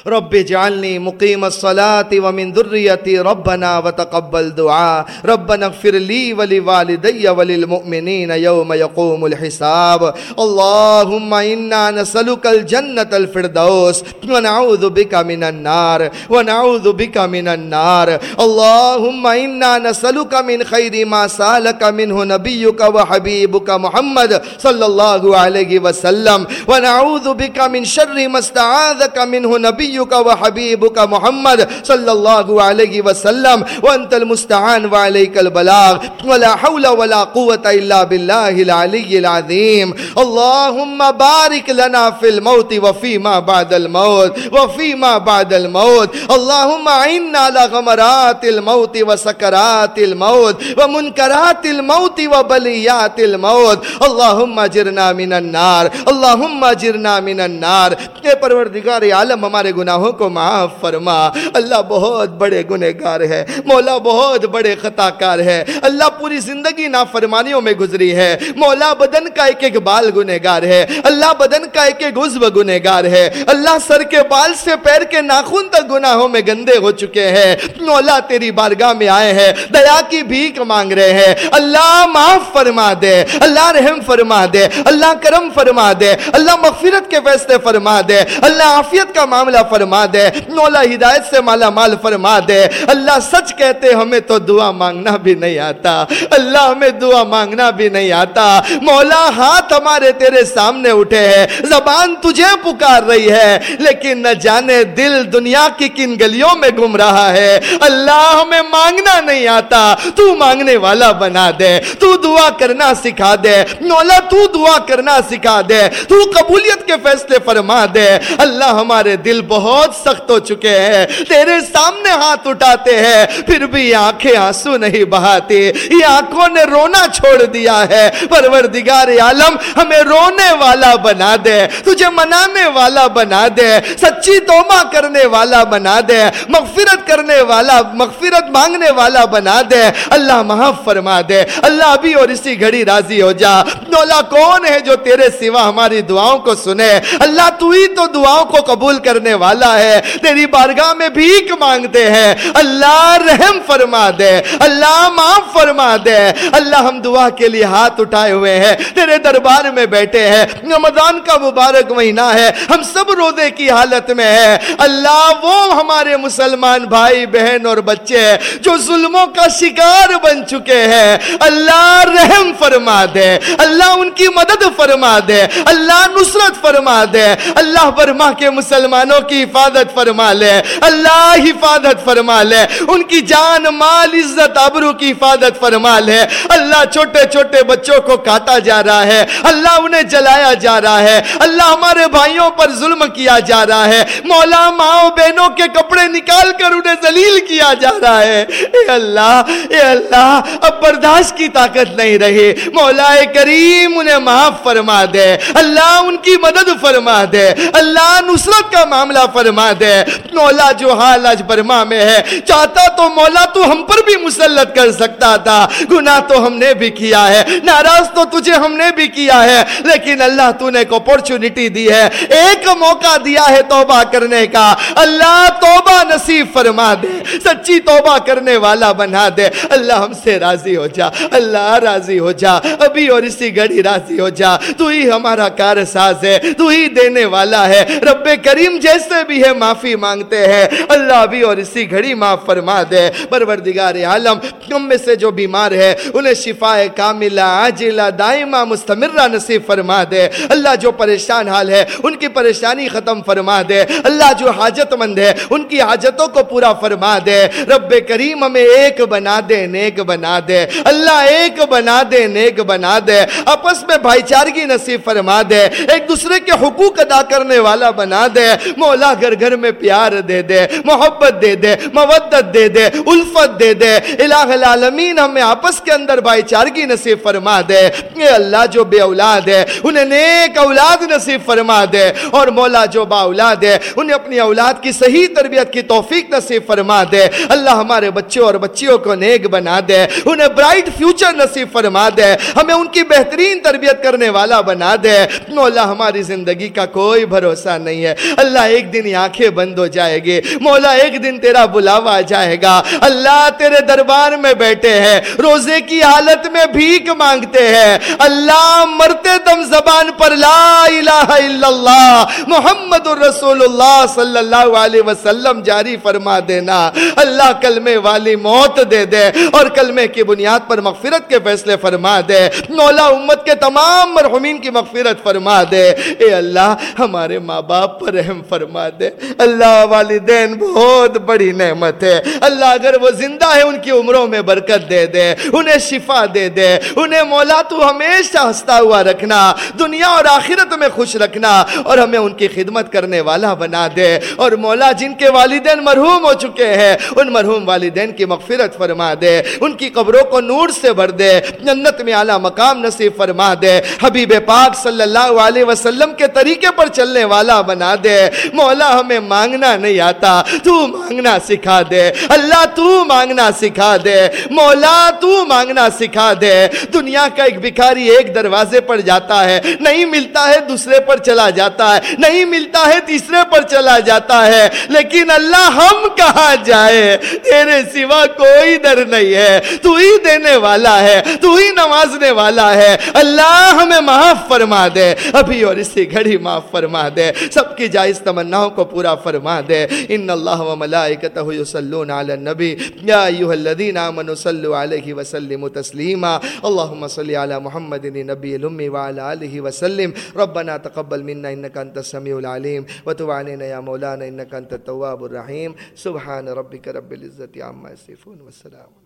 رب اجعلني مقيم الصلاة ومن ذريتي ربنا وتقبل دعاء. ربنا اغفر لي ولوالدي وللمؤمنين يوم يقوم الحساب. اللهم إنا نسألك الجنة الفردوس ونعوذ بك من النار ونعوذ بك من النار. اللهم إنا نسألك من خير ما سألك منه نبيك وحبيبك محمد صلى الله عليه وسلم. ونعوذ بك من شر ما استعاذك منه نبيك وحبيبك محمد صلى الله عليه وسلم وأنت المستعان وعليك البلاغ ولا حول ولا قوة إلا بالله العلي العظيم اللهم بارك لنا في الموت وفيما بعد الموت وفيما بعد الموت. اللهم عنا على غمرات الموت وسكرات الموت ومنكرات الموت وبليات الموت. اللهم جرنا من النار. اللهم جرنا من النار. اے پروردگار عالم ہمارے گناہوں کو معاف فرما۔ اللہ بہت بڑے گنہگار ہے، مولا بہت بڑے خطا کار ہے۔ اللہ پوری زندگی نافرمانیوں میں گزری ہے۔ مولا بدن کا ایک ایک بال گنہگار ہے۔ اللہ بدن کا ایک ایک عزو گنہگار ہے۔ اللہ سر کے بال سے پیر کے ناخن تک گناہوں میں گندے ہو چکے ہیں۔ مولا تیری بارگاہ میں آئے ہیں، دیا کی بھیک مانگ رہے ہیں۔ اللہ معاف فرما دے، اللہ رحم فرما دے، اللہ کرم فرما دے، اللہ مغفرت کے فیصلے فرما دے، اللہ عافیت کا معاف معاملہ فرما دے مولا ہدایت سے مالا مال فرما دے اللہ سچ کہتے، ہمیں تو دعا مانگنا بھی نہیں آتا۔ اللہ ہمیں دعا مانگنا بھی نہیں آتا۔ مولا ہاتھ ہمارے تیرے سامنے اٹھے ہیں۔ زبان تجھے پکار رہی ہے، لیکن نہ جانے دل دنیا کی کن گلیوں میں گم رہا ہے۔ اللہ ہمیں مانگنا نہیں آتا، تو مانگنے والا بنا دے۔ تو دعا کرنا سکھا دے۔ مولا، تو دعا کرنا سکھا دے۔ تو قبولیت کے فیصلے فرما دے۔ اللہ ہمارے دل دل بہت سخت ہو چکے ہیں۔ تیرے سامنے ہاتھ اٹھاتے ہیں، پھر بھی یہ آنکھیں آنسو نہیں بہاتی یہ آنکھوں نے رونا چھوڑ دیا ہے۔ پروردگار عالم، ہمیں رونے والا بنا دے۔ تجھے منانے والا بنا دے۔ سچی توبہ کرنے والا بنا دے۔ مغفرت کرنے والا، مغفرت مانگنے والا بنا دے۔ اللہ محف فرما دے۔ اللہ ابھی اور اسی گھڑی راضی ہو جا۔ مولا کون ہے جو تیرے سوا ہماری دعاؤں کو سنے؟ اللہ تو ہی تو دعاؤں کو قبول کرنے والا ہے۔ تیری بارگاہ میں بھیک مانگتے ہیں۔ اللہ رحم فرما دے۔ اللہ معاف فرما دے۔ اللہ ہم دعا کے لیے ہاتھ اٹھائے ہوئے ہیں۔ تیرے دربار میں بیٹھے ہیں۔ رمضان کا مبارک مہینہ ہے۔ ہم سب روزے کی حالت میں ہے اللہ وہ ہمارے مسلمان بھائی، بہن اور بچے جو ظلموں کا شکار بن چکے ہیں۔ اللہ رحم فرما دے۔ اللہ اللہ ان کی مدد فرما دے، اللہ نصرت فرما دے، اللہ برما کے مسلمانوں کی حفاظت فرما لے، اللہ حفاظت فرما لے، ان کی جان، مال، عزت ابرو کی حفاظت فرما لے۔ اللہ چھوٹے چھوٹے بچوں کو کاٹا جا رہا ہے، اللہ انہیں جلایا جا رہا ہے، اللہ ہمارے بھائیوں پر ظلم کیا جا رہا ہے۔ مولا ماں بہنوں کے کپڑے نکال کر انہیں ذلیل کیا جا رہا ہے۔ اے اللہ اے اللہ، اب برداشت کی طاقت نہیں رہی۔ مولا کریم انہیں معاف فرما دے۔ اللہ ان کی مدد فرما دے۔ اللہ نصرت کا معاملہ فرما دے۔ مولا جو حال آج برما میں ہے، چاہتا تو مولا تو ہم پر بھی مسلط کر سکتا تھا۔ گناہ تو ہم نے بھی کیا ہے۔ ناراض تو تجھے ہم نے بھی کیا ہے۔ لیکن اللہ تو نے ایک اپورچونٹی دی ہے۔ ایک موقع دیا ہے توبہ کرنے کا۔ اللہ توبہ نصیب فرما دے۔ سچی توبہ کرنے والا بنا دے۔ اللہ ہم سے راضی ہو جا۔ اللہ راضی ہو جا۔ ابھی اور اسی گھر گھڑی راضی ہو جا۔ تو ہی ہمارا کار ساز ہے، تو ہی دینے والا ہے۔ رب کریم جیسے بھی ہے معافی مانگتے ہیں۔ اللہ بھی اور اسی گھڑی معاف فرما دے۔ پروردگار عالم تم میں سے جو بیمار ہے، انہیں شفا کاملہ، عاجلہ، دائمہ، مستمرہ نصیب فرما دے۔ اللہ جو پریشان حال ہے، ان کی پریشانی ختم فرما دے۔ اللہ جو حاجت مند ہے، ان کی حاجتوں کو پورا فرما دے۔ رب کریم ہمیں ایک بنا دے، نیک بنا دے۔ اللہ ایک بنا دے، نیک بنا دے۔ اپس میں بھائی چارگی نصیب فرما دے، ایک دوسرے کے حقوق ادا کرنے والا بنا دے۔ مولا گھر گھر میں پیار دے دے، محبت دے دے، مودت دے دے، الفت دے دے۔ الہ العالمین ہمیں آپس کے اندر بھائی چارگی نصیب فرما دے۔ اے اللہ جو بے اولاد ہے، انہیں نیک اولاد نصیب فرما دے۔ اور مولا جو با اولاد ہے، انہیں اپنی اولاد کی صحیح تربیت کی توفیق نصیب فرما دے۔ اللہ ہمارے بچوں اور بچیوں کو نیک بنا دے۔ انہیں برائٹ فیوچر نصیب فرما دے۔ ہمیں ان کی بہتر بہترین تربیت کرنے والا بنا دے۔ مولا ہماری زندگی کا کوئی بھروسہ نہیں ہے۔ اللہ ایک دن یہ آنکھیں بند ہو جائے گی۔ مولا ایک دن تیرا بلاوا آ جائے گا۔ اللہ تیرے دربار میں بیٹھے ہیں۔ روزے کی حالت میں بھیک مانگتے ہیں۔ اللہ مرتے دم زبان پر لا الہ الا اللہ۔ محمد الرسول اللہ صلی اللہ علیہ وسلم جاری فرما دینا۔ اللہ کلمے والی موت دے دے اور کلمے کی بنیاد پر مغفرت کے فیصلے فرما دے۔ مولا امت کے تمام مرحومین کی مغفرت فرما دے۔ اے اللہ، ہمارے ماں باپ پر رحم فرما دے۔ اللہ والدین بہت بڑی نعمت ہے۔ اللہ اگر وہ زندہ ہے ان کی عمروں میں برکت دے دے، انہیں شفا دے دے۔ انہیں مولا تو ہمیشہ ہستا ہوا رکھنا، دنیا اور آخرت میں خوش رکھنا اور ہمیں ان کی خدمت کرنے والا بنا دے۔ اور مولا، جن کے والدین مرحوم ہو چکے ہیں، ان مرحوم والدین کی مغفرت فرما دے۔ ان کی قبروں کو نور سے بھر دے۔ جنت میں اعلیٰ مقام نصیب فرما دے، حبیب پاک صلی اللہ علیہ وسلم کے طریقے پر چلنے والا بنا دے۔ مولا ہمیں مانگنا نہیں آتا، تو مانگنا سکھا دے۔ اللہ تو مانگنا سکھا دے۔ مولا تو مانگنا سکھا دے۔ دنیا کا ایک بکھاری ایک دروازے پر جاتا ہے، نہیں ملتا ہے دوسرے پر چلا جاتا ہے، نہیں ملتا ہے تیسرے پر چلا جاتا ہے۔ لیکن اللہ ہم کہاں جائے؟ تیرے سوا کوئی در نہیں ہے۔ تو ہی دینے والا ہے، تو ہی نوازنے والا ہے۔ اللہ ہمیں معاف فرما دے، ابھی اور اسی گھڑی معاف فرما دے۔ سب کی جائز تمناؤں کو پورا فرما دے۔ ان اللہ و ملائکتہ یسلون علی النبی۔ یا ایوہ الذین آمنوا صلو علیہ وسلم تسلیما۔ اللہم صلی علی محمد نبی الامی وعلی آلہ وسلم۔ ربنا تقبل منا انکا انت السمیع العلیم۔ وتب علینا یا مولانا انکا انت التواب الرحیم۔ سبحان ربک رب العزت عما یصفون والسلام